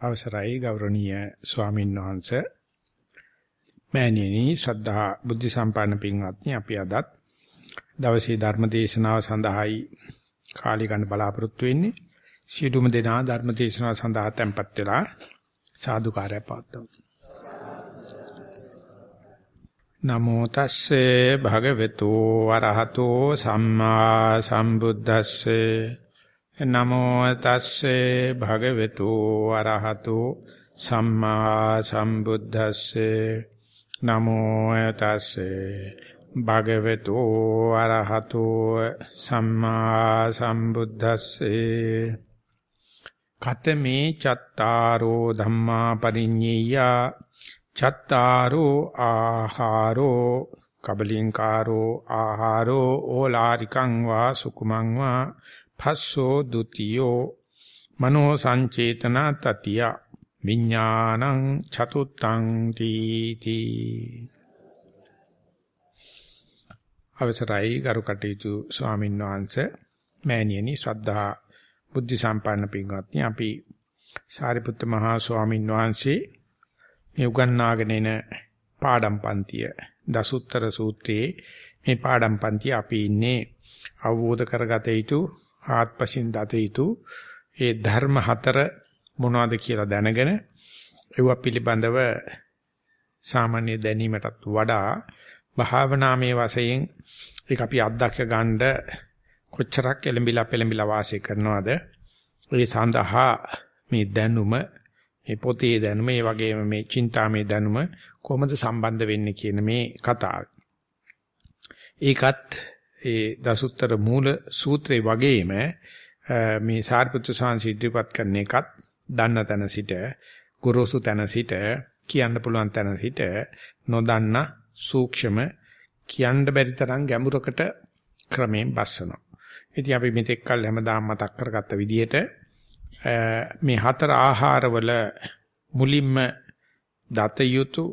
අවසරයි ගෞරවනීය ස්වාමීන් වහන්සේ. මෑණියනි ශ්‍රද්ධා බුද්ධ සම්පන්න පින්වත්නි අපි අදත් දවසේ ධර්ම දේශනාව සඳහායි කාලි ගන්න බලාපොරොත්තු වෙන්නේ. සියලුම දෙනා ධර්ම දේශනාව සඳහා tempත් වෙලා සාදුකාරය පවත්වමු. නමෝ තස්සේ භගවතු වරහතෝ සම්මා සම්බුද්දස්සේ නමෝ තස්සේ භගවතු අරහතෝ සම්මා සම්බුද්දස්සේ. නමෝ තස්සේ භගවතු අරහතෝ සම්මා සම්බුද්දස්සේ. කතමේ චත්තාරෝ ධම්මා පරිඤ්ඤය. චත්තාරෝ ආහාරෝ කබලින්කාරෝ ආහාරෝ ඕලාරිකං වා සුකුමං වා පස්සෝ ဒ ුතියෝ මනෝ සංචේතන තතිය විඥානං චතුත්තං තීති. අවසරයි ගරු කටයුතු ස්වාමීන් වහන්සේ මෑණියනි ශ්‍රද්ධා බුද්ධ සම්පන්න පින්වත්නි අපි සාරිපුත්ත මහා ස්වාමීන් වහන්සේ මේ උගන්වාගෙන එන පාඩම් පන්තිය දසුත්තර සූත්‍රයේ මේ පාඩම් පන්තිය අපි ඉන්නේ අවබෝධ කරගත යුතු ආත්පසින් දත යුතු ඒ ධර්ම හතර මොනවද කියලා දැනගෙන ඒව පිළිබඳව සාමාන්‍ය දැනීමටත් වඩා භාවනාමය වශයෙන් ඒක අපි අත්දැක ගන්න කොච්චරක් එළඹිලා පෙළඹිලා වාසය කරනවද ඒ සඳහා මේ දැනුම මේ පොතේ දැනුම ඒ වගේම මේ චින්තාමේ දැනුම කොහොමද සම්බන්ධ වෙන්නේ කියන මේ කතාව. ඒකත් ඒ දසුත්තර මූල සූත්‍රේ වගේම මේ සාරිපුත්‍ර සාංශ ඉදිරිපත් කරන එකත් දන්න තැන සිට ගුරුසු තැන සිට කියන්න පුළුවන් තැන සිට නොදන්න සූක්ෂම කියන්න බැරි තරම් ගැඹුරකට ක්‍රමයෙන් බස්සනවා. ඉතින් අපි මෙතෙක් කල් හැමදාම මතක් කරගත්ත විදිහට මේ හතර ආහාරවල මුලින්ම දත යුතු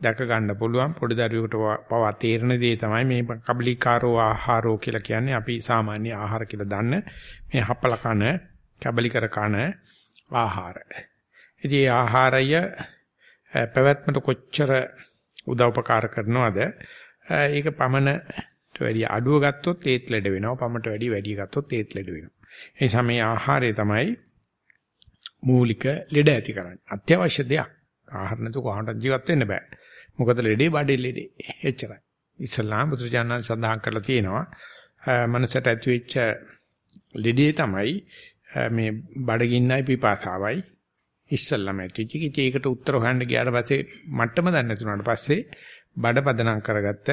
දැක ගන්න පුළුවන් පොඩි දරුවෙකුට පවා තේරෙන දේ තමයි මේ කබලිකාරෝ ආහාරෝ කියලා කියන්නේ අපි සාමාන්‍ය ආහාර කියලා දන්න මේ හපල කන කබලිකර කන ආහාර. ඉතින් ආහාරය පැවැත්මට කොච්චර උදව්පකාර කරනවද? ඒක පමණට වැඩි අඩුව ගත්තොත් ඒත් ලෙඩ වෙනවා. පමණට වැඩි වැඩි ගත්තොත් ඒත් ලෙඩ වෙනවා. ඒ නිසා මේ ආහාරය තමයි මූලික ලෙඩ ඇති කරන්නේ. අත්‍යවශ්‍ය දෙයක්. ආහාර නැතුව කොහොමද ජීවත් වෙන්න බෑ. මොකද ලෙඩේ බඩේ ලෙඩේ. එච්චරයි. ඉස්ලාම් බුදුරජාණන් සඳහන් කරලා තියෙනවා මනසට ඇතිවෙච්ච ලෙඩේ තමයි මේ බඩගින්නයි පිපාසාවයි ඉස්සල්ලාම ඇතිවෙච්ච. ඉතින් ඒකට උත්තර හොයන්න ගියාට පස්සේ මට්ටම දන්නේ නැතුණාට පස්සේ බඩ පදනම් කරගත්ත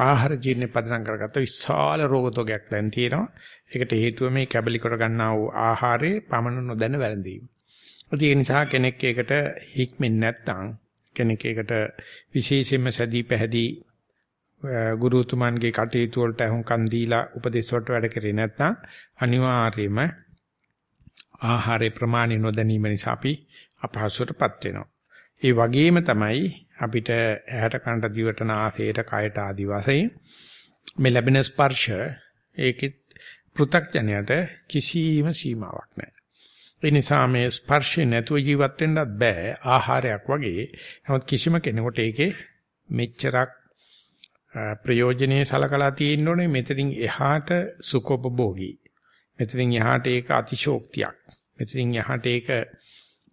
ආහාර ජීර්ණ පදනම් කරගත්ත විශාල රෝගතෝගයක් දැන් තියෙනවා. ඒකට හේතුව මේ කැබලි කර ගන්නා වූ ආහාරයේ පමණ නොදැන වැළඳීම. ඒ නිසා කෙනෙක් ඒකට හික්මෙන්නේ නැත්නම් කෙනෙක් ඒකට විශේෂයෙන්ම සැදී පැහැදී ගුරුතුමන්ගේ කටයුතු වලට අහුම්කන් දීලා උපදේශ වලට වැඩ කරේ නැත්නම් අනිවාර්යයෙන්ම ආහාරේ ප්‍රමාණය නොදැනීම නිසා අපි අපහසුතාවටපත් වෙනවා. ඒ වගේම තමයි අපිට ඇහැට කනට දිවට නාසයට කයට ආදි වශයෙන් මේ ලැබෙන ස්පර්ශ ඒකෙත් පෘථග්ජනයට කිසිම සීමාවක් නැහැ. ඒ නිසා මේ ස්පර්ශේ නැතුව ජීවත් වෙන්නත් බෑ ආහාරයක් වගේ. නමුත් කිසිම කෙනෙකුට ඒකේ මෙච්චරක් ප්‍රයෝජනේ සලකලා තියෙන්න ඕනේ මෙතනින් එහාට සුඛෝපභෝගී. මෙතනින් එහාට ඒක අතිශෝක්තියක්. මෙතනින් එහාට ඒක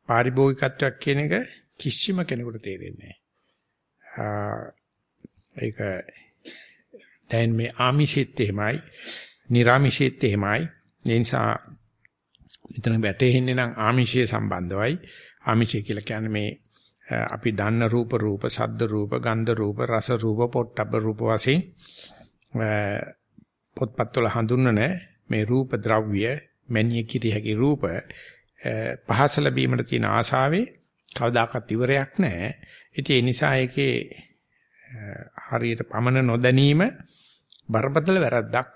පාරිභෝගිකත්වයක් කියන එක කිසිම කෙනෙකුට තේරෙන්නේ නැහැ. ඒක දැන් මේ ආමිෂෙත් එහෙමයි, නිර්ආමිෂෙත් එහෙමයි. ඒ නිසා මෙතන වැටෙන්නේ නම් ආමිෂයේ සම්බන්ධවයි. ආමිෂය කියලා කියන්නේ මේ අපි දන්න රූප රූප, ශබ්ද රූප, ගන්ධ රූප, රස රූප, පොට්ටබ්බ රූප වශයෙන් පොත්පත්වල හඳුන්වන මේ රූප ද්‍රව්‍ය මැනිය කිරි හැකි රූප පහස ලැබීමට තියෙන ආශාවේ කවදාකවත් ඉවරයක් නැහැ. ඉතින් ඒ නිසා ඒකේ හරියට පමන නොදැනීම බරපතල වැරද්දක්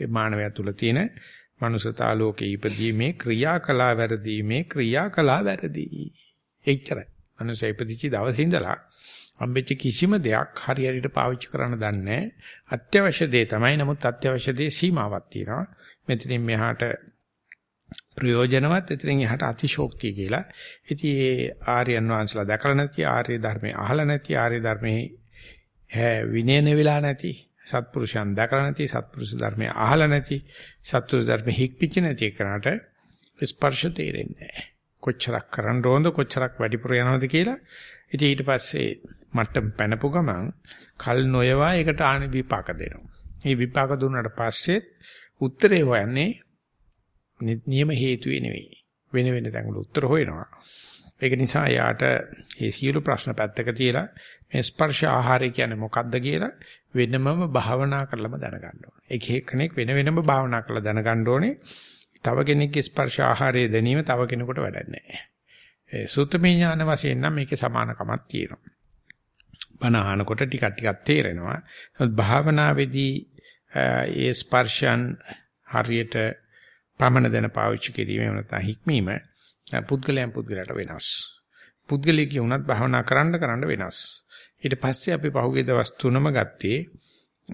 ඒ මානවයා තුල තියෙන මනුසතා ලෝකේ ඉපදීමේ ක්‍රියාකලා වැරදීමේ ක්‍රියාකලා වැරදි. එච්චරයි. මනුසය ඉපදිච්ච දවසේ ඉඳලා හම්බෙච්ච කිසිම දෙයක් හරියට පාවිච්චි කරන්න දන්නේ අත්‍යවශ්‍ය දේ තමයි. නමුත් අත්‍යවශ්‍ය දේ සීමාවක් තියෙනවා. මෙතනින් මෙහාට ප්‍රයෝජනවත් එතනින් එහාට අතිශෝක්තිය කියලා. ඉතින් ඒ ආර්යයන් වහන්සේලා දැකලා නැති ආර්ය ධර්මයේ අහලා නැති ආර්ය ධර්මයේ විනයන වෙලා නැති සත්පුරුෂයන් දැකලා නැති සත්පුරුෂ ධර්මයේ අහලා නැති සත්පුරුෂ ධර්මයේ හික්පිච්ච නැති එකනට ස්පර්ශ තේරෙන්නේ නැහැ. කොච්චරක් කරන්න ඕනද කොච්චරක් වැඩිපුර යනවද කියලා. ඉතින් ඊට පස්සේ මට්ටම් පැනපු ගමන් කල් නොයවා ඒකට ආනි විපාක දෙනවා. මේ විපාක දුන්නාට පස්සේ උත්තරේ හොයන්නේ නියම හේතුවේ නෙවෙයි. වෙන වෙන තැන්වල උත්තර හොයනවා. ඒක නිසා යාට මේ සියලු ප්‍රශ්න පැත්තක තියලා මේ ස්පර්ශ ආහාරය කියන්නේ මොකක්ද කියලා වෙනමම භාවනා කරලම දැනගන්න ඕනේ. එක එක්කෙනෙක් වෙන වෙනම භාවනා කරලා දැනගන්න ඕනේ. තව කෙනෙක්ගේ ස්පර්ශ ආහාරය දැනීම තව කෙනෙකුට වැඩක් නැහැ. ඒ සූත්‍රමය ඥාන වශයෙන් නම් මේකේ සමානකමක් තියෙනවා. බණ අහනකොට ටිකක් ටිකක් තේරෙනවා. නමුත් භාවනාවේදී ඒ ස්පර්ශයන් හරියට පමණ දැන පාවිච්චි කිරීම එහෙම නැත්නම් හික්මීම පුද්ගලයන් පුද්ගලයට වෙනස්. පුද්ගලයෙක් වුණත් භාවනා කරන්න කරන්න වෙනස්. ඊට පස්සේ අපි පහුගිය දවස් තුනම ගත්තේ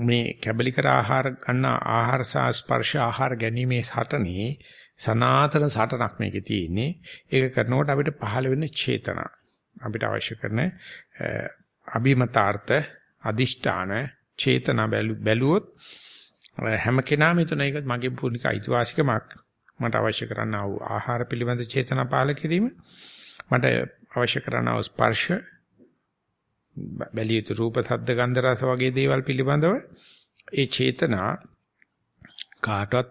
මේ කැබලිකර ආහාර ගන්න ආහාර සහ ස්පර්ශ ආහාර ගැනීමේ සටනේ සනාතන සටනක් මේකේ තියෙන්නේ. ඒක කරනකොට අපිට පහළ වෙන චේතනා අපිට අවශ්‍ය කරන අභිමතාර්ථ අදිෂ්ඨාන චේතනා බැලුවොත් හැම කෙනාම හිතන එක මගේ පුනික අයිතිවාසිකමක් මට අවශ්‍ය කරන ආහාර පිළිබඳ චේතනා පාල කිරීම මට අවශ්‍ය කරන ස්පර්ශ බැලිය යුතු රූප සද්ද ගන්ධ රස වගේ දේවල් පිළිබඳව ඒ චේතනා කාටවත්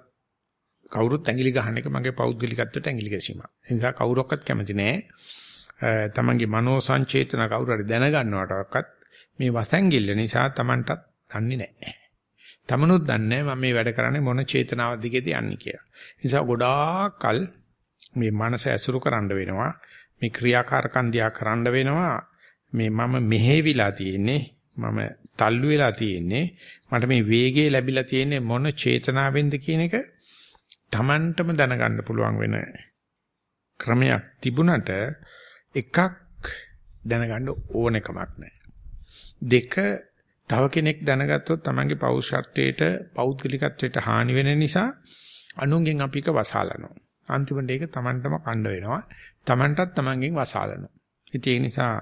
කවුරුත් ඇඟිලි ගහන එක මගේ පෞද්ගලිකත්වයට ඇඟිලි ගැසීමක්. ඒ නිසා කවුරක්වත් කැමති නෑ. තමන්ගේ මනෝ සංචේතන කවුරු හරි දැනගන්නවටවත් මේ වසංගිල්ල නිසා තමන්ටත් දන්නේ නැහැ. තමනුත් දන්නේ මම මේ වැඩ කරන්නේ මොන චේතනාව දිගේද යන්නේ කියලා. නිසා ගොඩාක් කල් මේ මනස ඇසුරු කරන්න වෙනවා. මේ ක්‍රියාකාරකම් දිහා කරන්න වෙනවා. මේ මම මෙහෙවිලා තියෙන්නේ මම තල්ලු වෙලා තියෙන්නේ මට මේ වේගය ලැබිලා තියෙන්නේ මොන චේතනාවෙන්ද කියන එක Tamanටම දැනගන්න පුළුවන් වෙන ක්‍රමයක් තිබුණට එකක් දැනගන්න ඕනෙකමක් නැහැ. දෙක තව කෙනෙක් දැනගත්තොත් Tamanගේ පෞරුෂත්වයට පෞද්ගලිකත්වයට හානි වෙන නිසා අනුන්ගෙන් අපි එක වසාලනවා. අන්තිමට ඒක Tamanටම කණ්ඩ වෙනවා. Tamanටත් Tamanගෙන් වසාලනවා. ඉතින් ඒ නිසා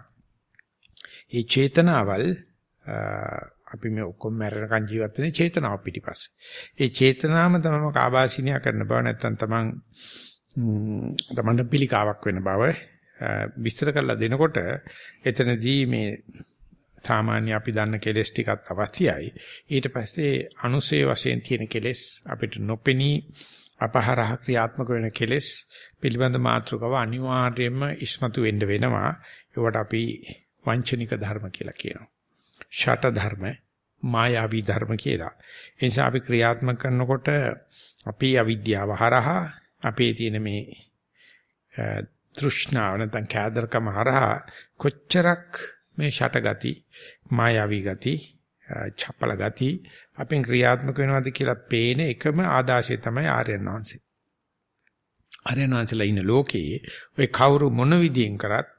මේ චේතනාවල් අපි මේ ඔක්කොම මැරෙනකන් ජීවත් වෙන්නේ චේතනාව පිටිපස්සේ. ඒ චේතනාවම තමයි කාබාසිනියා කරන බව නැත්තම් තමන් තමන්ට පිළිකාවක් වෙන බව විස්තර කරලා දෙනකොට එතනදී මේ සාමාන්‍ය අපි දන්න කෙලෙස් ටිකක් අවශ්‍යයි. ඊට පස්සේ අනුසේ වශයෙන් තියෙන කෙලෙස් අපිට නොපෙනී අපහරහ ක්‍රියාත්මක වෙන කෙලෙස් පිළිබඳ මාතෘකාව අනිවාර්යයෙන්ම ඉස්මතු වෙන්න වෙනවා. ඒවට අපි වංචනික ධර්ම කියලා කියනවා. ෂට ධර්ම, මායාවී ධර්ම කියලා. ඒ නිසා අපි ක්‍රියාත්මක කරනකොට අපි අවිද්‍යාව හරහා අපේ තියෙන මේ තෘෂ්ණාව නැත්නම් කෑදරකම හරහා කොච්චරක් මේ ෂටගති මායාවී ගති, චපල ගති අපෙන් ක්‍රියාත්මක වෙනවද කියලා පේන එකම ආදාශය තමයි ආර්යයන් වහන්සේ. ආර්යයන් වහන්සේලා ඉන්න ලෝකේ ඔය කවුරු මොන විදියෙන් කරත්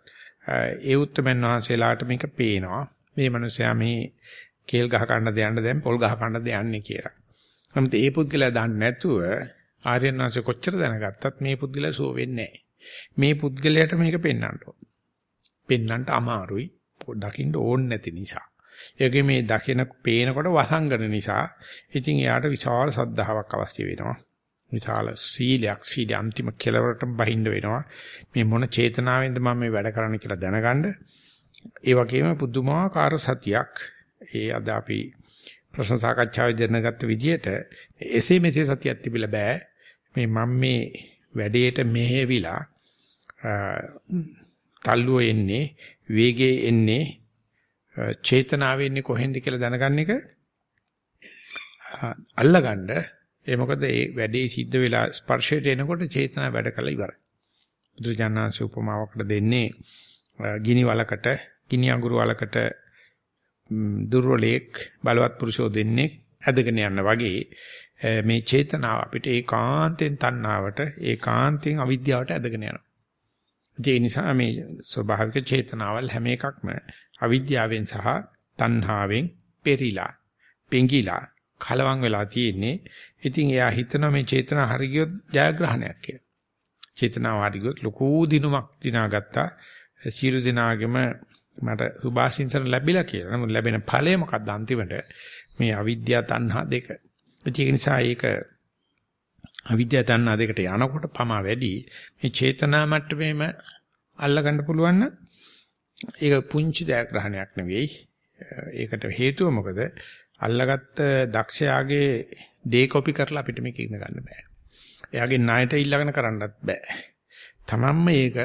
ඒ උත්තරමන් වහන්සේලාට මේක පේනවා. මේ මනුස්සයා මේ කේල් ගහ ගන්න දෙයන්න දැන් පොල් ගහ ගන්න දෙයන්නේ කියලා. නමුත් ඒ පුද්ගලයා දන්නේ නැතුව ආර්යයන් වහන්සේ කොච්චර දැනගත්තත් මේ පුද්ගලයා සුව වෙන්නේ මේ පුද්ගලයාට මේක පෙන්වන්න ඕන. පෙන්වන්නට අමාරුයි. දකින්න ඕනේ නැති නිසා. ඒකේ මේ දකින පේනකොට වසංගන නිසා ඉතින් එයාට විශාල සද්ධාාවක් අවශ්‍ය වෙනවා. විශාල සීලයක් සීල අන්තිම කෙලවරටම බහින්න වෙනවා. මේ මොන චේතනාවෙන්ද මම මේ වැඩ කරන්න කියලා දැනගන්න. ඒ වගේම පුදුමාකාර සතියක් ඒ අද අපි ප්‍රශ්න සාකච්ඡාවේ දැනගත්ත විදිහට එසේ මෙසේ සතියක් තිබිලා බෑ. මේ මම මේ වැඩේට මෙහෙවිලා තල්ලුව එන්නේ වේගයේ එන්නේ චේතනාවේ එන්නේ කොහෙන්ද කියලා දැනගන්න එක අල්ලගන්න ඒ මොකද ඒ වැඩේ සිද්ධ වෙලා ස්පර්ශයට එනකොට චේතනාව වැඩ කළා ඉවරයි. බුදුජානනාංශ උපමාවකට දෙන්නේ ගිනි වලකට ගිනි අඟුරු වලකට දුර්වලෙක් බලවත් පුරුෂෝ දෙන්නේ ඇදගෙන යන වගේ මේ චේතනාව අපිට ඒකාන්තෙන් තණ්හාවට ඒකාන්තෙන් අවිද්‍යාවට ඇදගෙන යනවා. ඒ නිසා මේ ස්වභාවික චේතනාවල් හැම එකක්ම අවිද්‍යාවෙන් සහ තණ්හාවෙන් පෙරිලා, පෙඟිලා, කලවම් වෙලා තියෙන්නේ. ඉතින් එයා හිතනවා මේ චේතනා හරියට ජයග්‍රහණයක් කියලා. චේතනාව හරිගොත් ලොකු දිනුමක් දිනාගත්තා. සීළු දිනාගෙම මට සුභාසින්සන ලැබිලා කියලා. නමුත් ලැබෙන ඵලය මොකක්ද අන්තිමට? මේ අවිද්‍යාව තණ්හා දෙක. ඒක නිසා ඒක අවිද්‍යාව තණ්හා දෙකට යනකොට පමා වැඩි. මේ චේතනා මට්ටමේම අල්ලගන්න පුළුවන් නම් ඒක පුංචි දයග්‍රහණයක් නෙවෙයි. ඒකට හේතුව මොකද? අල්ලගත්ත දක්ෂයාගේ දේ කොපි කරලා අපිට මේක ඉගෙන ගන්න බෑ. එයාගේ ණයට ඊළඟන කරන්නත් බෑ. තමන්ම මේක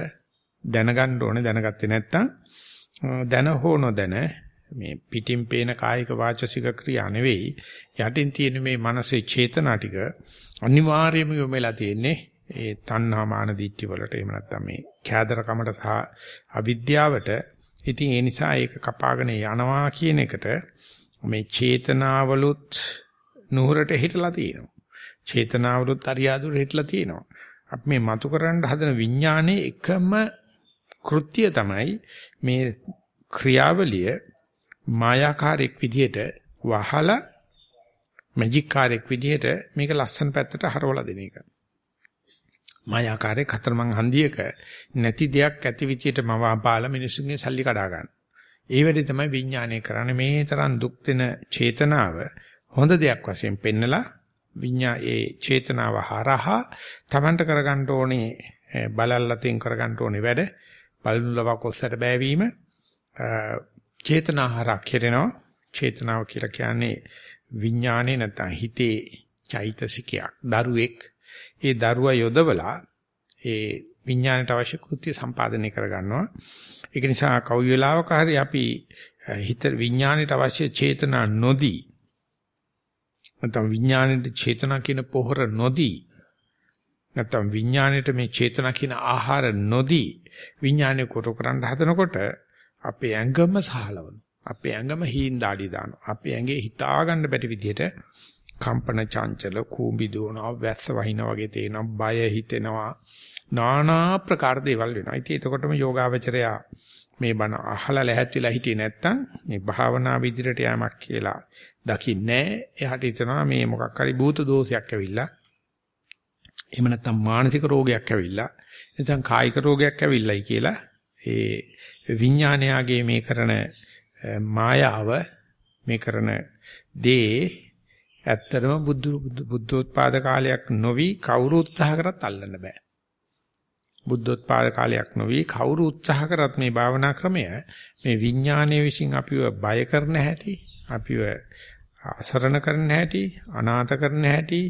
දැනගන්න ඕනේ දැනගත්තේ නැත්නම් දැන හෝ නොදැන මේ පිටින් පේන කායික වාචසික ක්‍රියා නෙවෙයි යටින් තියෙන මේ මනසේ චේතනා ටික අනිවාර්යයෙන්ම යොමලා තියෙන්නේ ඒ තණ්හා මාන දිට්ඨි වලට එහෙම නැත්නම් මේ කෑදරකමට සහ අවිද්‍යාවට ඉතින් ඒ නිසා ඒක කපාගෙන යනවා කියන එකට මේ චේතනාවලුත් නුහුරට හිටලා තියෙනවා. චේතනාවලුත් අරියාදුර හිටලා තියෙනවා. අපි මේ මතු කරන්න හදන විඥානයේ එකම කෘත්‍ය තමයි මේ ක්‍රියාවලිය මායාකාරයක් විදිහට වහලා මැජික් කාර්යයක් විදිහට මේක ලස්සන පැත්තට හරවලා දෙන එක. මායාකාරයේ කතරමං හන්දියක නැති දෙයක් ඇති විදියට මවාපාලා මිනිසුන්ගේ සල්ලි කඩා ගන්න. ඒ වැඩේ තමයි විඥානය කරන්නේ. මේ තරම් දුක් දෙන චේතනාව හොඳ දෙයක් වශයෙන් පෙන්නලා විඤ්ඤා ඒ චේතනාව හරහා Tamanට කරගන්න ඕනේ බලල්ලතින් කරගන්න ඕනේ වැඩ බලුලව කොස්සට බෑවීම චේතනාහරක් කෙරෙනවා. චේතනාව කියලා කියන්නේ විඥානේ නැත්නම් හිතේ චෛතසිකයක් දරුවෙක්. ඒ දරුවා යොදවලා ඒ විඥාණයට අවශ්‍ය කෘත්‍ය සම්පාදනය කරගන්නවා. ඒක නිසා කවි වෙලාවක හරි අපි හිත විඥාණයට අවශ්‍ය චේතනා නොදී නැත්නම් විඥාණයට චේතනා කියන පොහොර නොදී නැත්නම් විඥාණයට මේ චේතනා කියන ආහාර නොදී විඥාණය කොට කරන්න හදනකොට අපේ ඇඟම සහලවන අපේ ඇඟම හීන් දාඩි දානවා. අපේ ඇඟේ හිතා ගන්න බැරි විදිහට කම්පන චංචල කූඹි දුවනවා වැස්ස වහිනා වගේ තේනවා බය හිතෙනවා. নানা ප්‍රකාර දේවල් වෙනවා ඉතින් එතකොටම යෝගාවචරයා මේ බණ අහලා ලැහැත්තිලා හිටියේ නැත්තම් මේ භාවනා විදිහට යamak කියලා දකින්නේ එයාට හිතනවා මේ මොකක් හරි භූත දෝෂයක් ඇවිල්ලා එහෙම නැත්නම් මානසික රෝගයක් ඇවිල්ලා නැත්නම් කායික රෝගයක් ඇවිල්ලායි කියලා ඒ විඥානයාගේ මේ කරන මායාව මේ කරන දේ ඇත්තටම බුදු බුද්ධෝත්පාද කාලයක් නොවි කවුරු උත්සාහ කරත් අල්ලන්න බෑ. බුද්ධෝත්පාද කාලයක් නොවි කවුරු උත්සාහ කරත් මේ භාවනා ක්‍රමය මේ විඥානයේ විසින් අපිව බය කරන හැටි, අපිව අසරණ කරන හැටි, අනාථ කරන හැටි,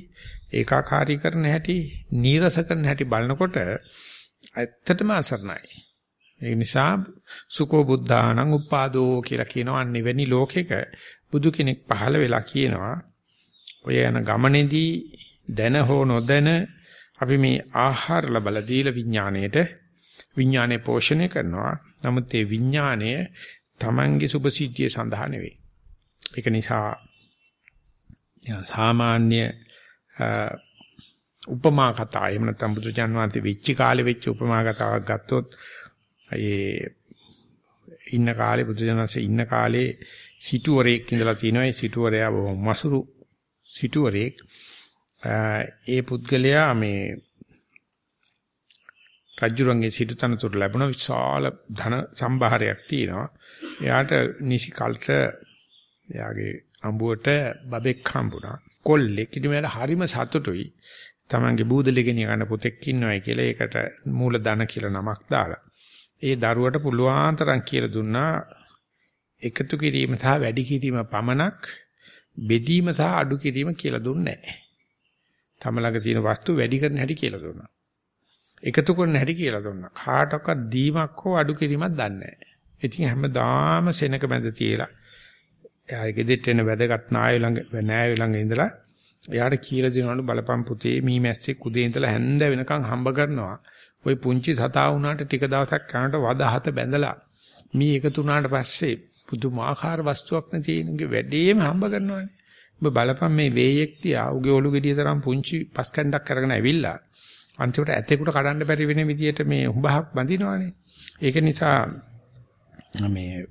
ඒකාකාරී කරන හැටි, නීරස කරන හැටි බලනකොට ඇත්තටම අසරණයි. ඒ නිසා සුකෝ බුද්ධානං උපාදෝ කියලා කියනවා අනිවෙනි ලෝකෙක බුදු කෙනෙක් පහළ වෙලා කියනවා ඔය යන ගමනේදී දැන හෝ නොදැන අපි මේ ආහාර ලබලා දීලා විඥාණයට විඥානය පෝෂණය කරනවා. නමුත් ඒ විඥාණය Tamange සුභසිද්ධිය සඳහා නෙවෙයි. ඒක නිසා සාමාන්‍ය උපමා කතා එහෙම නැත්නම් බුදුචන් වහන්සේ වෙච්ච කාලේ වෙච්ච උපමා කතාවක් ගත්තොත් ඒ ඉන්න කාලේ බුදුජනසේ ඉන්න කාලේ සිටුවරයෙක් ඉඳලා තිනවා ඒ සිටුවරයා බොහොම මසුරු සිටුවරයෙක් ඒ පුද්ගලයා මේ රජුරන්ගේ සිටුතනතුරු ලැබුණ විශාල ධන සම්භාරයක් තියෙනවා. එයාට නිසි කල්ට එයාගේ අඹුවට බබෙක් හම්බුණා. කොල්ලෙක්. ඉතින් මෙයාට හරිම සතුටුයි. Tamange බූදලේ ගෙන යන පුතෙක් ඉන්නවයි කියලා ඒකට මූල ධන කියලා නමක් දාලා. ඒ දරුවට පුළුවන් තරම් කියලා දුන්නා එකතු කිරීම සහ වැඩි කිරීම පමණක් බෙදීම සහ අඩු කිරීම කියලා දුන්නේ නැහැ. තම ළඟ තියෙන වස්තු වැඩි කරන හැටි කියලා දුන්නා. එකතු කරන හැටි කියලා දුන්නා. කාටවත් දීමක් හෝ අඩු කිරීමක් දන්නේ නැහැ. ඉතින් හැමදාම සෙනක මැද තියලා එයාගේ ගෙදරට එන වැදගත් නාය ළඟ නෑය ළඟ ඉඳලා එයාට කියලා දෙනවලු බලපම් පුතේ මී මැස්සෙක් උදේ ඉඳලා හැන්ද වෙනකන් හම්බ කරනවා. ওই පුංචි සතා වුණාට ටික දවසක් යනකොට වද හත බැඳලා මී එකතු වුණාට පස්සේ පුදුමාකාර වස්තුවක් නැතිනගේ වැඩේම හම්බ කරනවානේ. ඔබ බලපන් මේ වේයෙක් තියා උගේ ඔලු ගෙඩිය තරම් පුංචි පස් කණ්ඩක් අරගෙන ඇවිල්ලා අන්තිමට ඇතෙකුට කඩන්න බැරි වෙන විදියට මේ උඹහක් බඳිනවානේ. ඒක නිසා මේ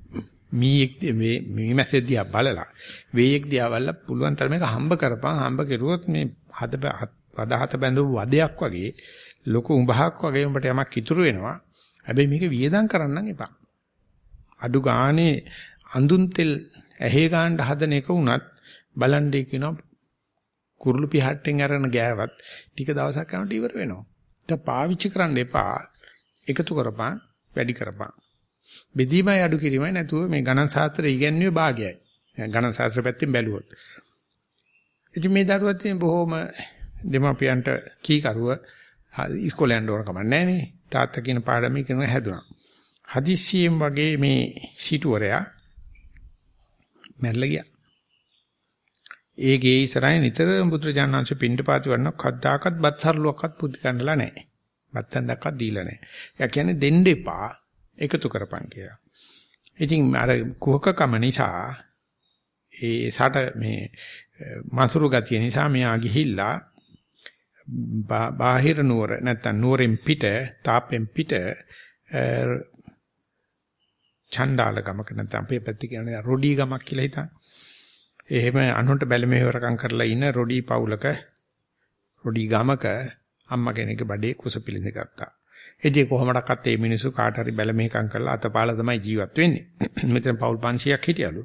මීෙක් මේ මේ මැසේජ් දිහා බලලා වේයෙක් දිහා බලලා පුළුවන් තරමක හම්බ කරපන් හම්බ කෙරුවොත් මේ හද හදහත බැඳපු වදයක් වගේ ලොකු උඹහක් වගේ උඹට යමක් ඉතුරු වෙනවා. හැබැයි මේක වියදම් කරන්න එපා. අඩු ගානේ අඳුන් තෙල් ඇහි ගන්න හදන එක උනත් බලන්නේ කියනවා කුරුළු පිහට්ටෙන් අරන ගෑවත් ටික දවසක් යනකොට ඉවර වෙනවා. ඒක පාවිච්චි කරන්න එපා. එකතු කරපන්, වැඩි කරපන්. බෙදීමයි අඩු කිරීමයි නැතුව මේ ගණන් ශාස්ත්‍රය ඉගෙනුවේ භාගයයි. ගණන් ශාස්ත්‍ර පැත්තෙන් බැලුවොත්. ඉතින් මේ දරුවත් තියෙන බොහොම දෙමාපියන්ට කීකරුව ඉස්කෝලේ යන්න ඕන කමක් නැහැ නේ. තාත්තා කියන පාඩම ඉගෙන හැදුනා. හදිස්සියෙන් වගේ මේ සිටුවරයා මැරලා ගියා. ඒ ගේ ඉස්සරහින් නිතරම බුදුරජාණන්සේ පින්ඩපාති වන්න කද්දාකත් බත් සරලුවක්වත් පුදු ගන්නලා නැහැ. බත්තන් දක්වත් දීලා නැහැ. ඒ කියන්නේ දෙන්න එපා එකතු කරපන් කියලා. ඉතින් අර කුහකකම නිසා ඒ සට මේ මසුරු ගතිය නිසා මෙයා ගිහිල්ලා බාහිර නුවර නැත්තම් නුවරෙන් පිට තාපෙන් පිට චණ්ඩාල ගමක නැත්නම් අපේ පැත්තේ කියන්නේ රොඩි ගමක් කියලා හිතන්න. එහෙම අනුන්ට බැලමෙහෙවරකම් කරලා ඉන රොඩි පවුලක රොඩි ගමක අම්මා කෙනෙක්ගේ බඩේ කුස පිළිඳ ගත්තා. එදී කොහොමඩක්වත් මේ මිනිස්සු කාට හරි බැලමෙහෙකම් කරලා අතපාලා තමයි ජීවත් වෙන්නේ. මෙතන පවුල් 500ක් හිටියලු.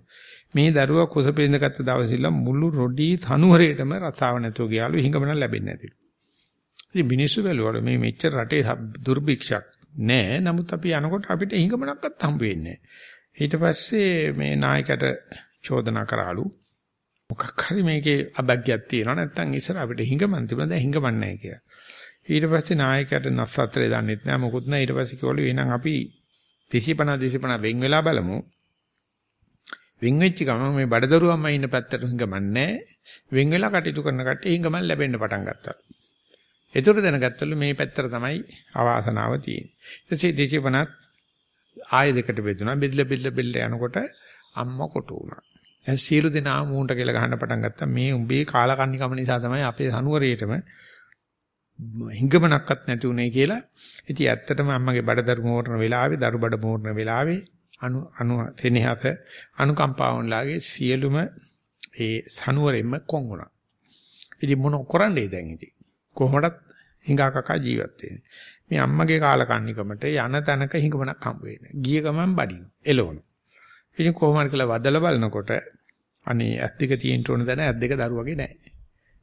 මේ දරුවා කුස පිළිඳ ගත්ත දවසිල්ල මුළු රොඩි තනුවරේටම රතාව නැතුව ගියාලු හිඟමන ලැබෙන්නේ නැතිලු. ඉතින් මිනිස්සු බැලුවලු මේ මෙච්චර රටේ දුර්භික්ෂක් නෑ. නමුත් අපි යනකොට අපිට හිඟමනක්වත් හම්බ වෙන්නේ ඊට පස්සේ මේ නායකට චෝදනා කරාලු. මොකක් හරි මේකේ අබැග්යක් තියෙනවා නැත්නම් ඉස්සර අපිට හිඟමන් තිබුණා දැන් හිඟමන් නැහැ කියලා. ඊට පස්සේ නායකයාට නස්සත්‍රේ දන්නෙත් නෑ මොකුත් නෑ ඊට පස්සේ කිව්වලු එහෙනම් අපි 250 250 වෙන් වෙලා බලමු. වෙන් වෙච්ච ගමන් මේ බඩදරුවම්ම ඉන්න පැත්තට හිඟමන් නෑ. වෙන් වෙලා කටයුතු කරන කට්ටිය හිඟමන් ලැබෙන්න පටන් ගත්තා. ඒතර දැනගත්තලු මේ පැත්තට තමයි අවාසනාව තියෙන්නේ. ඊටසේ 250ත් ආය දෙකට බෙදුණා. බෙදලා බෙදලා බෙදලා යනකොට අම්මා කොට වුණා. දැන් සියලු දෙනා මූණට කියලා ගහන්න පටන් ගත්තා. මේ උඹේ කාලකන්නිකම නිසා තමයි අපේ සනුවරේටම හිඟමනක්වත් නැති උනේ කියලා. ඉතින් ඇත්තටම අම්මගේ බඩදරු මෝරන වෙලාවේ, දරු බඩ මෝරන වෙලාවේ අනු අනු තෙනහත අනුකම්පාවන්ලාගේ සියලුම ඒ සනුවරෙම කොන් වුණා. ඉතින් මොන කරන්නේ දැන් ඉතින්? කොහොමදත් හිඟා කකා ජීවත් වෙන්නේ. මේ අම්මගේ කාලකන්නිකමට යන තැනක හිඟමනක් හම්බ වෙන්නේ. ගිය ගමන් බඩින. එළවන. ඉතින් කොහොම හරි කියලා වදලා බලනකොට අනේ ඇස් දෙක තියෙන්න ඕන දැන ඇස් දෙක දරුවගේ නැහැ.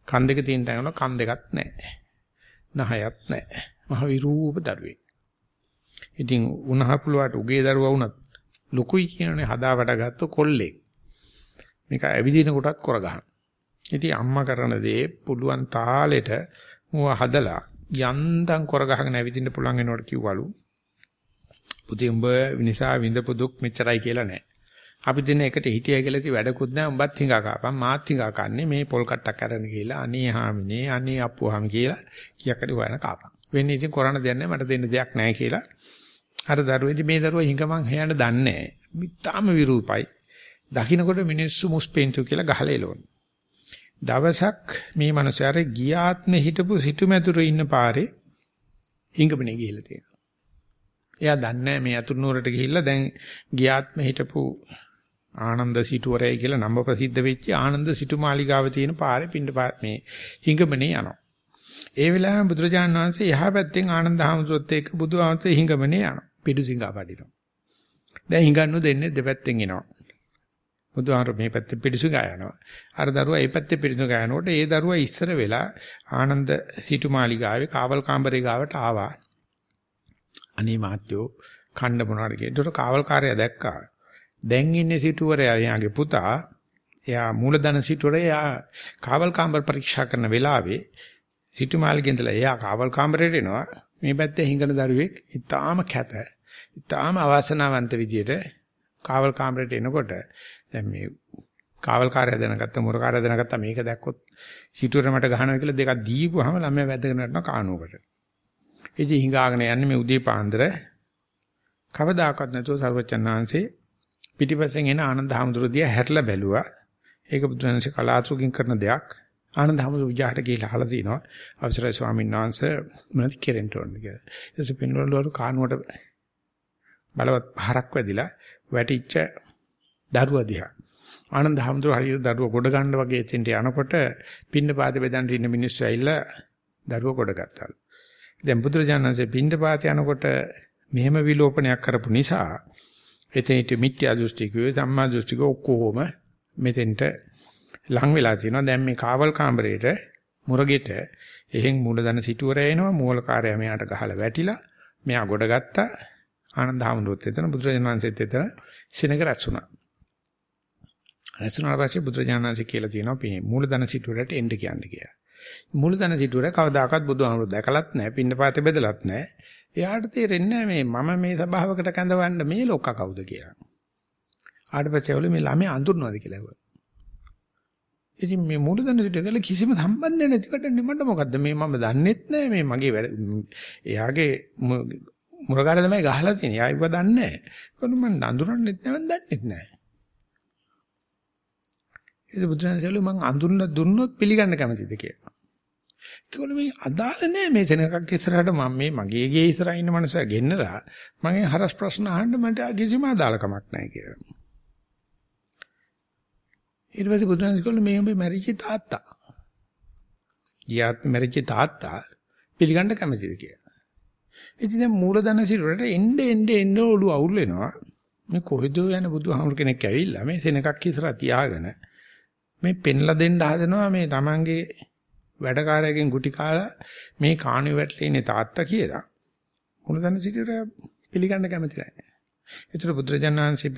කන් දෙක තියෙන්න යන කන් දෙකක් නැහැ. නහයත් නැහැ. මහ විරූප දරුවෙක්. ඉතින් උණහපුලුවට උගේ දරුවා වුණත් ලොකුයි කියනනේ හදාවට ගත්ත කොල්ලෙක්. මේක ඇවිදින කොටත් කර ගන්න. ඉතින් අම්මා කරන දේ පුළුවන් තාලෙට මුව හදලා යන්තම් කර ගහගෙන ඇවිදින්න පුළුවන් වෙනවට කිව්වලු. පුතේ උඹ නිසා විඳපු දුක් මෙච්චරයි කියලා නෑ. අපි දින එකට හිටියයි කියලා ඉති වැඩකුත් නෑ උඹත් හිඟා කාපන් මාත් හිඟා කන්නේ මේ පොල් කට්ටක් අරගෙන ගිහලා අනේ හාමිනේ අනේ අප්පුවාම කියලා කියක් හරි හොයන කාපන්. වෙන්නේ ඉතින් කරන්න දෙයක් නෑ මට දෙන්න දෙයක් නෑ කියලා. අර දරුවේදි මේ දරුවා හිඟමන් හයන්න දන්නේ නෑ. මිත්තාම විරූපයි. දකින්නකොට මිනිස්සු මුස්පෙන්තු කියලා ගහලා එලවනවා. දවසක් මේ මනුස්සයාර ගියාත්මේ හිටපු සිටුමැදුර ඉන්න පාරේ හිඟපනේ ගිහිල්ලා තියෙනවා. එයා දන්නේ මේ අතුරු නුවරට ගිහිල්ලා දැන් ගියාත්මේ හිටපු ආනන්ද සිටුවරයයි කියලා නම ප්‍රසිද්ධ වෙච්ච ආනන්ද සිටුමාලිගාව තියෙන පාරේ පින්න මේ හිඟමනේ යනවා. ඒ වෙලාවෙම බුදුරජාණන් වහන්සේ යහ පැත්තෙන් ආනන්ද හාමුදුරුවොත් එක්ක බුදුහාමුදුරුවෝ හිඟමනේ යනවා. පිටුසිඟා පඩිනවා. දැන් හිඟන්නු දෙන්නේ දෙපැත්තෙන් එනවා. බුදුහාර මේ පැත්තේ පිටිසු ගායනවා. අර දරුවා මේ පැත්තේ පිටිසු ගායනකොට ඒ දරුවා ඉස්සර වෙලා ආනන්ද සිටුමාලිගාවේ කාවල් කාමරේ ගාවට ආවා. අනේ මාත්‍යෝ කන්න මොනවාද කියලා. ඒතකොට කාවල්කාරයා දැක්කා. දැන් ඉන්නේ සිටුවරයා එයාගේ පුතා. එයා මූලධන සිටුවරයා එයා කාවල් කාමර පරීක්ෂා කරන වෙලාවේ සිටුමාලිගෙන් ඉඳලා එයා කාවල් කාමරේට එනවා. මේ පැත්තේ හිඟන දරුවෙක් ඉතාලම කැත. ඉතාලම අවාසනාවන්ත විදියට කාවල් කාමරේට එනකොට දැන් මේ කාවල්කාරය දැනගත්ත මුරකාරය දැනගත්ත මේක දැක්කොත් සිටුවර මට ගහනවා කියලා දෙකක් දීපුවාම ළමයා වැදගෙන යනවා කානුවකට. ඉතින් හිඟාගෙන යන්නේ මේ උදේ පාන්දර කවදාකවත් නැතුව සර්වචන්නාංශේ පිටිපස්සෙන් එන ආනන්ද හැමතුරු දිහා හැරලා බැලුවා. ඒක බුදුරජාණන්සේ කලාතුරකින් කරන දෙයක්. ආනන්ද හැමතුරු විජහට ගිහිල්ලා අහලා තිනවා. අවසරයි ස්වාමීන් වහන්සේ මොනවද කෙරෙන්න ඕනද කියලා. ඊටසේ පින්වල කානුවට බලවත් පහරක් වැදිලා වැටිච්ච දරුවා දිහා. ආනන්ද හැමතුරු හරියට දරුවා ගොඩ ගන්න වගේ එතෙන්ට යනකොට පින්න පාද බෙදන්න ඉන්න මිනිස්සු ඇවිල්ලා දරුවා ගොඩ ගත්තලු. දැන් බුදුරජාණන්සේ පින්ඩපාත යනකොට මෙහෙම විලෝපනයක් කරපු නිසා එතනට මිත්‍යා දෘෂ්ටිකයෝ ධම්මා දෘෂ්ටිකයෝ ඔක්කොම මෙතෙන්ට ලං වෙලා තිනවා. දැන් මේ කාවල් කාමරේට මුරගෙට එහෙන් මූලධන සිටුවරය එනවා. මූලකාරයා මෙයාට ගහලා වැටිලා මෙයා ගොඩ ගත්තා. ආනන්ද හැමරුත් එතන බුදුරජාණන් වහන්සේත් එතන සෙනඟ රැස්ුණා රැස්ුණාට පස්සේ බුදුරජාණන් වහන්සේ කියලා තියෙනවා මේ මූලධන සිටුවරට එන්න කියන්න කියලා. මූලධන සිටුවර කවදාකවත් බුදුහාමුදුරු දැකලත් නැහැ පින්නපාතේ බෙදලත් නැහැ. එයාට තේරෙන්නේ මේ මම මේ සභාවකට කැඳවන්න මේ ලෝක කවුද කියලා ආට පස්සේ අවුල මේ ළමයා අඳුරනවාද කියලා ඇහුවා ඉතින් මේ මූලධන පිටකල කිසිම සම්බන්ධයක් නැතිවට මට මොකද්ද මේ මම දන්නෙත් නෑ මේ මගේ වැඩ එයාගේ මුරගාර තමයි ගහලා තියෙන්නේ. එයා ඉව දන්නේ නෑ. කොහොමද මම අඳුරන්නෙත් නෑ මම දන්නෙත් නෑ. ඒක බුදුරජාණන්සලු මං අඳුරන දුන්නොත් පිළිගන්න කැමතිද කියලා. ඒකවල මේ අදාළ නෑ මේ සෙනඟක් ඉස්සරහට මම මේ මගේ ගේ ඉස්සරහින් ඉන්න මනුස්සයා ගෙන්නලා මගෙන් හරස් ප්‍රශ්න අහන්න මට කිසිම අදාළකමක් නෑ කියලා. ඊට පස්සේ බුදුරජාණන් කිව්වලු මේ උඹේ මැරිච්ච තාත්තා. ඊයත් මැරිච්ච තාත්තා පිළිගන්න කැමතිද කියලා. ඉතින් දැන් මූලධන සිරුරට එන්න එන්න එන්න ඔළුව අවුල් වෙනවා. මේ කොහෙද යන බුදුහාමුදුර කෙනෙක් ඇවිල්ලා මේ සෙනඟක් ඉස්සරහ තියාගෙන මේ පෙන්ලා දෙන්න හදනවා මේ Tamange වැඩකාරයගෙන් ගුටි කාලා මේ කාණුවේ වැටලා ඉන්නේ තාත්තා කියලා. මූලධන සිරුර පිළිගන්න කැමති නැහැ. ඒතර බුදුරජාණන් වහන්සේ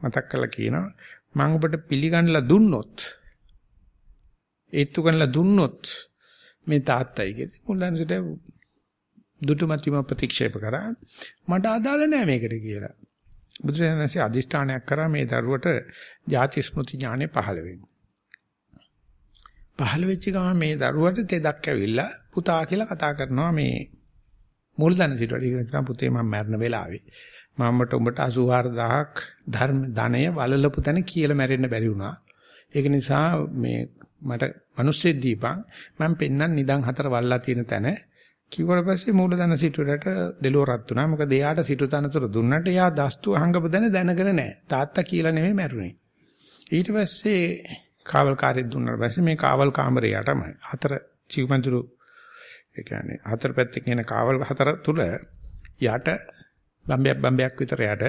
මතක් කරලා කියනවා මම ඔබට පිළිගන්නලා දුන්නොත් ඒත්තු කරලා දුන්නොත් මේ තාත්තයි කියලා. මුල්ලන්සට දුටුමැතිම ප්‍රතික්ෂේප කරා. මට අදාළ නෑ මේකට කියලා. බුදුරජාණන්සේ අදිෂ්ඨානයක් කරා මේ දරුවට ಜಾති ස්මෘති ඥානෙ පහළ වෙන්න. පහළ වෙච්ච ගමන් මේ දරුවට තෙදක් ඇවිල්ලා පුතා කියලා කතා කරනවා මේ මූලධන සිටුවට කියන පුතේ මම මරණ වෙලාවේ මමට උඹට 84000ක් ධර්ම ධනය වලලපු තැන කියලා මැරෙන්න බැරි වුණා. ඒක නිසා මේ මට මිනිස්සෙක් දීපන් මම පෙන්නම් නිදන් හතර වල්ලා තියෙන තැන කිව්වට පස්සේ මූලධන සිටුරට දෙලෝ රත් වුණා. මොකද එයාට සිටු තනතුර දුන්නට එයා දස්තු අහංගප දැන දැනගෙන නැහැ. තාත්තා කියලා නෙමෙයි මැරුණේ. ඊට පස්සේ කාවල්කාරයෙක් දුන්නාට පස්සේ මේ කාවල් කාමරේ යටම හතර චිවමඳුරු ඒ කියන්නේ හතර පැත්තකින් එන කාවල් හතර තුල යට බම්බයක් බම්බයක් විතර යට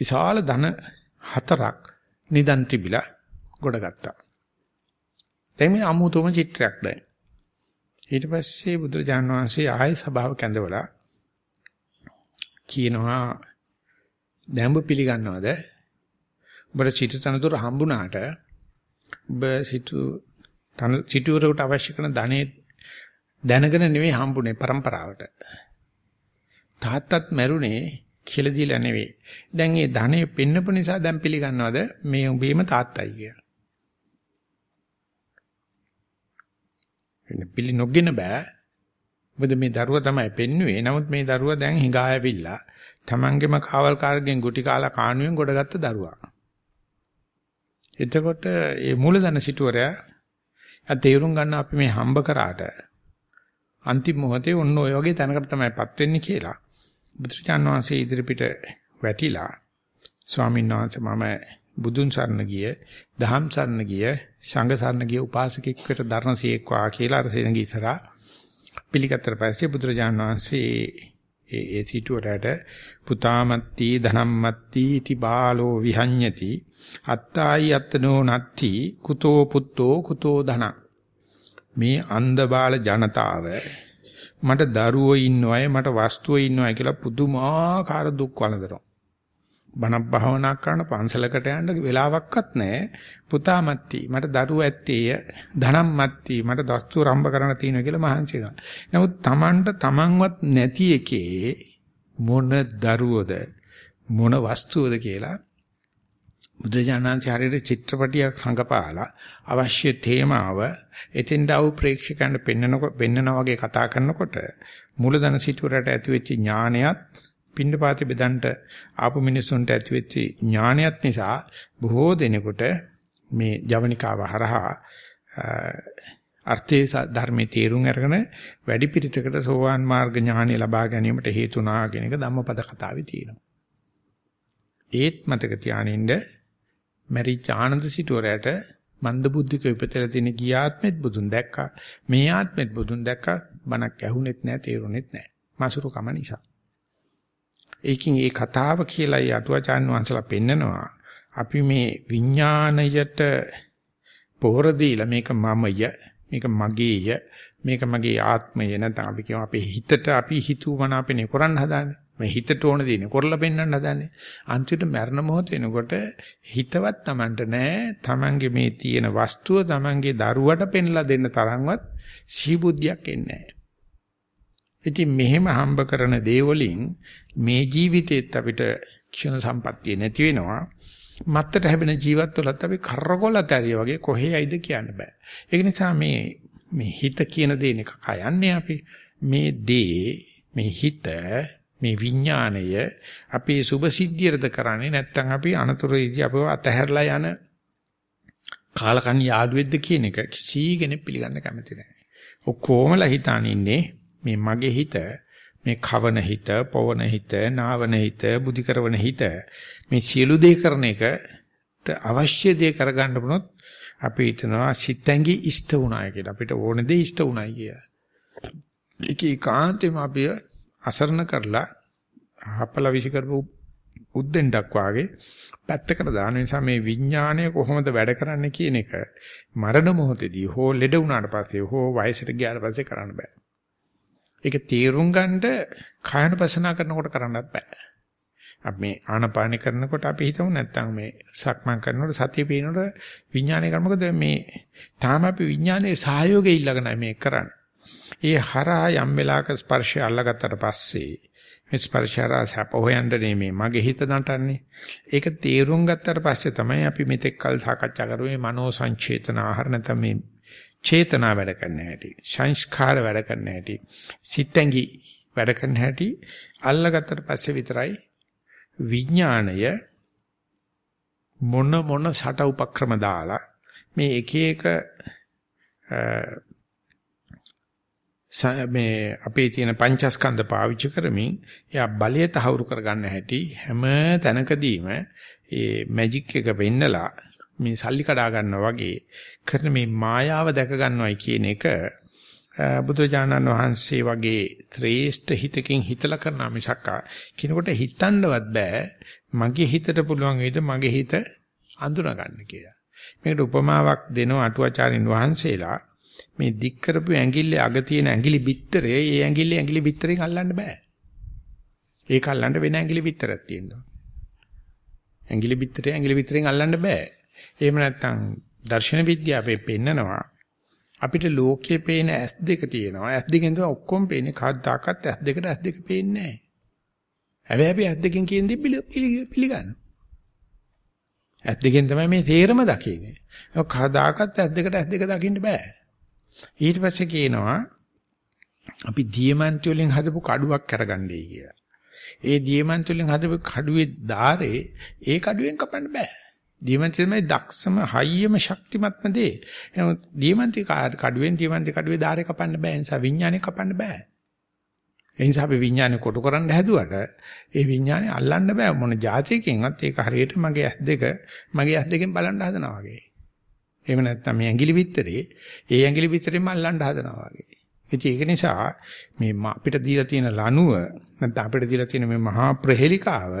විශාල ධන හතරක් නිදන් තිබිලා ගොඩ ගත්තා. දැන් මේ අමුතුම චිත්‍රයක් දැන්. ඊට පස්සේ බුදුරජාණන් වහන්සේ ආයෙ සභාව කැඳවලා කියනවා දැන් ඔබ පිළිගන්නවද? ඔබට සිටු තනතුර හම්බුණාට ඔබ සිටු තන සිටුවරකට අවශ්‍ය කරන ධනෙ දැනගෙන නෙවෙයි හම්බුනේ પરම්පරාවට. තාත්තත් මැරුණේ කියලා දීලා නෙවෙයි. දැන් මේ ධනෙ පෙන්නපු නිසා දැන් පිළිගන්නවද මේ උඹේම තාත්තයි කියලා. වෙන පිළි නොගෙන බෑ. මොකද මේ දරුවා තමයි පෙන්නුවේ. නමුත් මේ දරුවා දැන් හිඟායවිලා තමන්ගේම කාවල්කාරගෙන් ගුටි කාලා කාණුවෙන් ගොඩගත්ත දරුවා. එතකොට මේ මූලධන සිටුවරයා අ තේරුම් ගන්න අපි මේ හම්බ කරාට අන්තිම මොහොතේ ඔන්න ඔය වගේ තැනකට තමයිපත් වෙන්නේ කියලා. බුදුචාන් වහන්සේ ඉදිරිපිට වැටිලා ස්වාමීන් වහන්සේ මම බුදුන් සරණ ගිය, දහම් සරණ ගිය, සංඝ සරණ ගිය උපාසකෙක් වෙත ධර්මසීෙක්වා කියලා අර සෙනග ඉස්සරහා පිළිගත්තට පස්සේ බුදුරජාන් වහන්සේ ඒ ඒ සිටුවරට පුතාමත්ති ධනම්මත්ති इति බාලෝ විහඤ්ඤති අත්තායි අත්තනෝ නත්ති කුතෝ පුත්තෝ කුතෝ ධන මේ අන්ධ බාල ජනතාව මට දරුවෝ ඉන්නවයි මට වස්තුවෝ ඉන්නවයි කියලා පුදුමාකාර දුක් වළඳනවා. බණක් භාවනා කරන පන්සලකට යන්න වෙලාවක්වත් නැහැ. පුතා මත්ති මට දරුවෝ ඇත්තේය. ධනම් මත්ති මට දස්තු රම්බ කරන්න තියෙනවා කියලා මහන්සි වෙනවා. නමුත් Tamanට Tamanවත් නැති එකේ මොන දරුවෝද මොන වස්තුවද කියලා බුදුජානනාංශ හරියට චිත්‍රපටියක් රඟපාලා අවශ්‍ය තේමාව එතෙන්ට ආව ප්‍රේක්ෂකයන්ට පෙන්නනකොට පෙන්නනා වගේ කතා කරනකොට මූලධන සිටුවරට ඇතිවෙච්ච ඥානයත් පින්නපාති බෙදන්ට ආපු මිනිසුන්ට ඇතිවෙච්ච ඥානයත් නිසා බොහෝ දෙනෙකුට මේ ජවනිකාව හරහා අර්ථයේ ධර්මයේ තේරුම් අරගෙන වැඩි පිරිතකට සෝවාන් මාර්ග ඥානය ලබා ගැනීමට හේතුණා කියන එක ධම්මපද කතාවේ තියෙනවා. ඒත් මතක තියානින්න මැරිච්ච ආනන්ද සිටුවරයට මන්ද බුද්ධික ඉපතලා තියෙන ගිය ආත්මෙත් බුදුන් දැක්කා. මේ ආත්මෙත් බුදුන් දැක්කා. බණක් ඇහුනෙත් නැහැ, තේරුනෙත් නැහැ. මසුරු කම නිසා. ඒකින් ඒ කතාව කියලා ඒ අටුවාචාන් වහන්සලා පෙන්නනවා. අපි මේ විඥාණයට පොහොර දීලා මේක මමය, මේක මගේය, මේක මගේ ආත්මය නැත්නම් අපි කියමු අපේ හිතට අපි හිතුවමන අපේ කරන්න හදාන්නේ. මේ හිතට ඕන දේනේ කරලා පෙන්වන්න හදන්නේ. අන්තිමට මරණ මොහොත වෙනකොට හිතවත් Tamanට නෑ. Tamanගේ මේ තියෙන වස්තුව Tamanගේ දරුවට පෙන්ලා දෙන්න තරම්වත් සීබුද්ධියක් එන්නේ නෑ. ඉතින් මෙහෙම හම්බ කරන දේවලින් මේ ජීවිතේත් අපිට ක්ෂණ සම්පත්තිය නැති වෙනවා. මත්තට හැබෙන ජීවිතවලත් අපි කරකොලතරිය වගේ කොහේයිද කියන්න බෑ. ඒක නිසා මේ මේ හිත කියන දේ නේ කයන්නේ අපි මේ දේ මේ හිත මේ විඥාණය අපේ සුභ සිද්ධියටද කරන්නේ නැත්නම් අපි අනතුරුදී අපව අතහැරලා යන කාලකන් යාළුවෙක්ද කියන එක කිසි කෙනෙක් පිළිගන්න කැමති නැහැ. ඔක්කොමලා හිතාන ඉන්නේ මේ මගේ හිත මේ කවන හිත, පවන හිත, නාවන හිත, බුද්ධි කරවන හිත මේ සියලු දේ කරන එකට අවශ්‍ය දේ කරගන්න වුණොත් අපි හිතනවා සිතැඟි ඉෂ්ට වුණාය කියලා. අපිට ඕන දේ ඉෂ්ට වුණායි කියලා. ඒකේ කාන්තේම අපි අසරණ කරලා හපලා විසි කරපු උද්දෙන්ඩක් වාගේ පැත්තකට දාන නිසා මේ විඥාණය කොහොමද වැඩ කරන්නේ කියන එක මරණ මොහොතේදී හෝ ලෙඩ වුණාට පස්සේ හෝ වයසට ගියාට පස්සේ කරන්න බෑ. ඒක තීරුම් ගන්නට කායනපසනා කරනකොට කරන්නත් බෑ. අපි මේ ආනපාන කරනකොට අපි හිතමු නැත්තම් මේ සක්මන් කරනකොට සතිය පේනකොට විඥානය කරනකොට මේ තාම අපි විඥානයේ සහයෝගය ඊළඟ මේ කරන්නේ. ඒ හරහා යම් වෙලාවක ස්පර්ශය අල්ලගත්තට පස්සේ මේ ස්පර්ශයරා සැප හොයන්නේ මේ මගේ හිත නටන්නේ. ඒක තේරුම් ගත්තට පස්සේ තමයි අපි මෙතෙක් කල් සාකච්ඡා කරුවේ මනෝ සංචේතන ආහාර නැත්නම් මේ චේතනා වැඩ කරන්න හැටි, සංස්කාර වැඩ කරන්න හැටි, සිතැඟි වැඩ කරන්න හැටි අල්ලගත්තට පස්සේ විතරයි විඥාණය මොන මොන සට උපක්‍රම දාලා මේ එක එක මේ අපේ තියෙන පංචස්කන්ධ පාවිච්චි කරමින් එයා බලය තහවුරු කරගන්න හැටි හැම තැනකදීම ඒ මැජික් එක වෙන්නලා මේ සල්ලි කඩා ගන්නවා වගේ කරන මේ මායාව දැක ගන්නවයි කියන එක බුදුජානන් වහන්සේ වගේ ශ්‍රේෂ්ඨ හිතකින් හිතලා කරන මිසක් කිනකොට හිතන්නවත් බෑ මගේ හිතට පුළුවන් වේද මගේ හිත අඳුනා ගන්න කියලා. මේකට උපමාවක් දෙනවා අටුවාචාරින් වහන්සේලා මේ දික් කරපු ඇඟිල්ලේ අග තියෙන ඇඟිලි බිත්තරේ ඒ ඇඟිල්ලේ ඇඟිලි බිත්තරෙන් අල්ලන්න බෑ. ඒක අල්ලන්න වෙන ඇඟිලි බිත්තරක් තියෙනවා. ඇඟිලි බිත්තරේ ඇඟිලි බිත්තරෙන් අල්ලන්න බෑ. එහෙම නැත්නම් දර්ශන විද්‍යාවේ පෙන්නනවා අපිට ලෝකයේ පේන ඇස් දෙක තියෙනවා. ඇස් දෙකෙන් තමයි ඔක්කොම පේන්නේ. කවදාකවත් ඇස් දෙකට ඇස් දෙක පේන්නේ නැහැ. හැබැයි අපි ඇස් දෙකෙන් කියන දේ පිළිගන්න. ඇස් දෙකෙන් තමයි මේ තේරම දකින්නේ. ඒක කවදාකවත් ඇස් දෙකට ඇස් දෙක දකින්න බෑ. ඊට පස්සේ කියනවා අපි දියමන්ති වලින් හදපු කඩුවක් කරගන්නයි කියලා. ඒ දියමන්ති වලින් හදපු කඩුවේ ධාරේ ඒ කඩුවෙන් කපන්න බෑ. දියමන්ති තමයි දක්ෂම හයියම ශක්තිමත්ම දේ. එහෙනම් දියමන්ති කඩුවෙන් දියමන්ති කඩුවේ ධාරේ කපන්න බෑ. ඒ නිසා විඥානේ කපන්න බෑ. ඒ නිසා අපි විඥානේ කොටු කරන්න හැදුවට ඒ විඥානේ අල්ලන්න බෑ මොන જાතියකින්වත් ඒක හරියට මගේ ඇස් දෙක මගේ ඇස් දෙකෙන් බලන්න හදනවා වගේ. එහෙම නැත්නම් මේ ඇඟිලි පිටරේ ඒ ඇඟිලි පිටරෙම අල්ලන්න හදනවා වගේ. ඉතින් ඒක නිසා මේ අපිට දීලා තියෙන ලනුව නැත්නම් අපිට දීලා තියෙන මේ මහා ප්‍රහෙලිකාව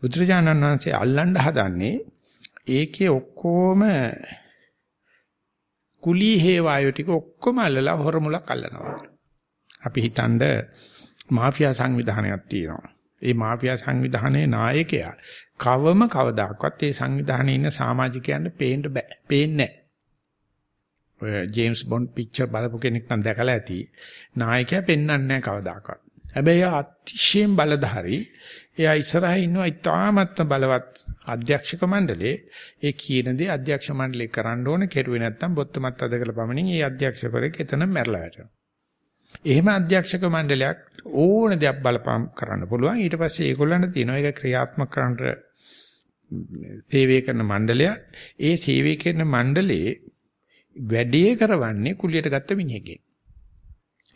බුදුරජාණන් වහන්සේ අල්ලන්න හදන්නේ ඒකේ ඔක්කොම කුලී හේවායෝ ටික ඔක්කොම අල්ලලා හොරමුලක් අල්ලනවා. අපි හිතනද මාෆියා සංවිධානයක් තියෙනවා. ඒ මාෆියා සංවිධානයේ නායකයා කවම කවදාකවත් ඒ සංවිධානයේ ඉන්න සමාජිකයන්ට පේන්න බෑ. පේන්නේ නැහැ. ඔය ජේම්ස් බොන්ඩ් පික්චර් බලපු කෙනෙක් නම් දැකලා ඇති. නායකයා පෙන්වන්නේ නැහැ කවදාකවත්. හැබැයි අතිශයින් බලධාරී. එයා ඉස්සරහා ඉන්නවා ඉතාමත්ම බලවත් අධ්‍යක්ෂක මණ්ඩලයේ. ඒ කියන දේ අධ්‍යක්ෂ මණ්ඩලේ කරන්න ඕනේ කෙරුවේ නැත්තම් බොත්තමත් අදකලා පමණින් ඒ අධ්‍යක්ෂකවරයෙක් එතන මැරලා වැටෙනවා. එහෙම අධ්‍යක්ෂක මණ්ඩලයක් ඕන දෙයක් බලපෑම් කරන්න පුළුවන්. ඊට පස්සේ ඒගොල්ලන්ට තියෙනවා ඒක ක්‍රියාත්මක කරන්න සේවය කරන මණ්ඩලයක්. ඒ සේවය කරන මණ්ඩලයේ වැඩේ කරවන්නේ කුලියට ගත්ත මිනිහෙක්ගෙන්.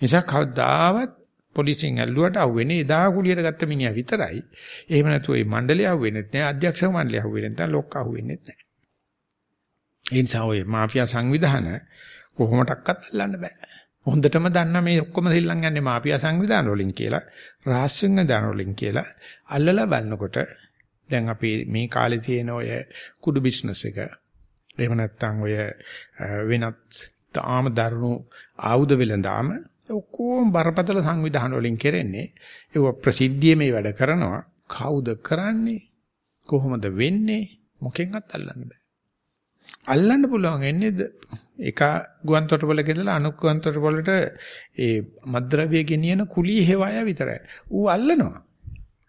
නිසා කවදාවත් පොලිසියෙන් ඇල්ලුවට අහුවෙන්නේ එදා කුලියට ගත්ත මිනිහා විතරයි. එහෙම නැතුව මේ මණ්ඩලය අහුවෙන්නේ නැහැ, අධ්‍යක්ෂක මණ්ඩලය අහුවෙන්නේ නැහැ, ලොක්ක අහුවෙන්නේ නැහැ. ඒ නිසා ඔය මාෆියා සංවිධාන කොහොමඩක්වත් අල්ලන්න බෑ. හොඳටම දන්න මේ ඔක්කොම සෙල්ලම් යන්නේ මාෆියා සංවිධාන වලින් කියලා, රහස්‍යංග දාන වලින් කියලා අල්ලලා බලනකොට දැන් අපි මේ කාලේ තියෙන ඔය කුඩු බිස්නස් එක එහෙම නැත්නම් ඔය වෙනත් තාම දරුණු ආයුධ වෙලඳාම ඔක්කොම බරපතල සංවිධාන වලින් කෙරෙන්නේ ඒව ප්‍රසිද්ධියේ මේ වැඩ කරනවා කවුද කරන්නේ කොහොමද වෙන්නේ මොකෙන්වත් අල්ලන්න බෑ අල්ලන්න පුළුවන් එන්නේ එක ගුවන් තොටුපළක ඉඳලා අනුක් ගුවන් තොටුපළට ඒ මද්ද්‍රව්‍ය ගෙනියන කුලී හේවාය විතරයි. ඌ අල්ලනවා.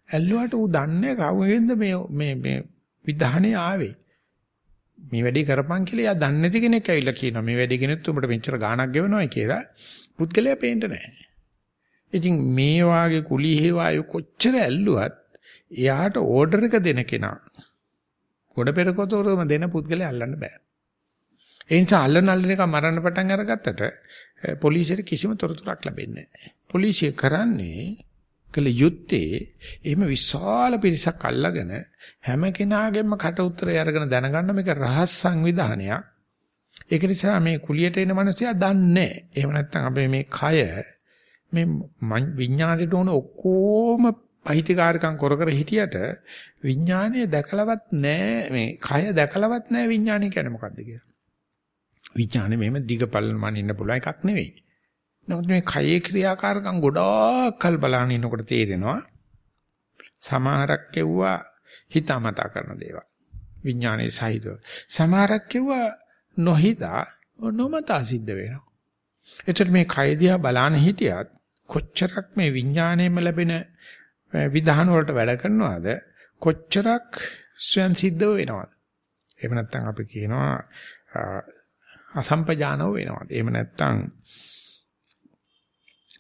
ඇල්ලුවාට ඌ දන්නේ කවුගෙන්ද මේ මේ මේ විධානේ ආවේ. මේ වැඩේ කරපන් කියලා එයා දන්නේ නැති කෙනෙක් ඇවිල්ලා කියනවා මේ වැඩේ ගෙනෙත් උඹට මෙච්චර ගාණක් ගෙවනවායි කියලා. පුද්ගලයා පේන්න නැහැ. ඉතින් මේ වාගේ කුලී හේවාය කොච්චර ඇල්ලුවත් එයාට ඕඩර් එක දෙන කෙනා ගොඩ පෙරකොතෝරම දෙන පුද්ගලයා අල්ලන්න බෑ. ඒ නිසා අල්ලන අල්ලන එක මරන්න පටන් අරගත්තට eh, පොලිසියට කිසිම තොරතුරක් ලැබෙන්නේ නැහැ. පොලිසිය කරන්නේ කළ යුත්තේ එහෙම විශාල පිරිසක් අල්ලගෙන හැම කෙනාගේම කට උතරය අරගෙන දැනගන්න මේක රහස් සංවිධානයක්. ඒක නිසා මේ කුලියට එන මිනිස්සයා දන්නේ එහෙම නැත්නම් අපේ මේ කය මේ විඥාණයට ඕන ඔක්කොම අහිතකාරකම් කර කර හිටියට විඥානය දැකලවත් නැහැ මේ කය දැකලවත් නැහැ විඥානය කියන්නේ මොකද්ද කියලා. විඥානය මෙහෙම දිගපල්ල මනින්න පුළුවන් එකක් නෙවෙයි. නමුත් මේ කයේ ක්‍රියාකාරකම් ගොඩාක් කල් බලන ඉන්නකොට තේරෙනවා සමහරක් කෙව්වා හිතාමතා කරන දේවල්. විඥානයේ සහිතව. සමහරක් කෙව්වා නොහිතා නොමතා සිද්ධ වෙනවා. එතකොට මේ කය දිහා බලන හිටියත් කොච්චරක් මේ විඥාණයෙම ලැබෙන විධාන වලට වැඩ කරනවද කොච්චරක් ස්වයන් සිද්ධව වෙනවද එහෙම නැත්නම් අපි කියනවා අසම්පජානව වෙනවද එහෙම නැත්නම්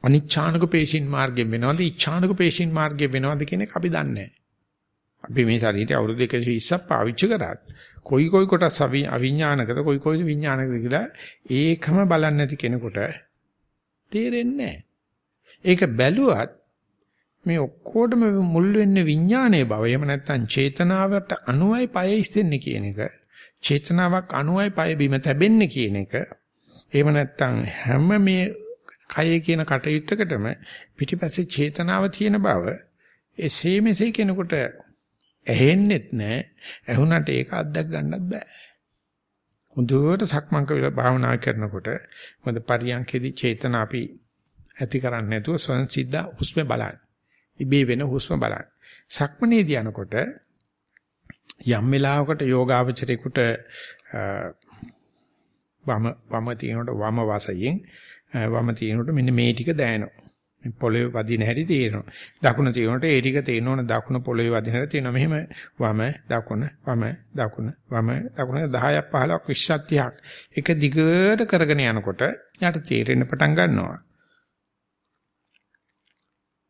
අනිච්ඡානක පේශින් මාර්ගයෙන් වෙනවද ඉච්ඡානක පේශින් මාර්ගයෙන් වෙනවද කියන එක අපි දන්නේ අපි මේ ශරීරය අවුරුදු 120ක් පාවිච්චි කරාත් කොයි කොයි කොටස් අවිඥානිකද කොයි කොයි විඥානිකද කියලා ඒකම බලන්නේ නැති කෙනෙකුට තේරෙන්නේ නැහැ. ඒක බැලුවත් මේ ඔක්කොටම මුල් වෙන්නේ විඥානයේ බව. එහෙම නැත්නම් චේතනාවට අනුවයි පය ඉස්සෙන්නේ කියන එක. චේතනාවක් අනුවයි පය බිම තැබෙන්නේ කියන එක. එහෙම නැත්නම් හැම මේ කයේ කියන කටයුත්තකටම පිටිපස්සේ චේතනාව තියෙන බව එසේ මෙසේ කෙනෙකුට ඇහෙන්නෙත් නැහැ. ඇහුණට ඒක අත්දැක ගන්නත් බෑ. හොඳට සක්මන් කරලා භාවනා කරනකොට මොකද පරියන්කේදී චේතන අපි ඇති කරන්නේ නැතුව ස්වයන් සිද්ධ හුස්ම බලන්න. ඉබේ වෙන හුස්ම බලන්න. සක්මනේදී යනකොට යම් වෙලාවකට යෝගාවචරේකට වම වම තියෙනකොට වම වාසයෙන් වම තියෙනකොට මෙන්න මේ ටික දැනෙනවා. මේ පොළවේ වදින හැටි තේරෙනවා. දකුණ තියෙනකොට ඒ ටික තේරෙනවනේ දකුණ පොළවේ වදින හැටි තේරෙනවා. මෙහෙම වම දකුණ වම දකුණ වම දකුණ 10ක් 15ක් 20ක් 30ක් එක දිගට කරගෙන යනකොට යාට තේරෙන්න පටන් ගන්නවා.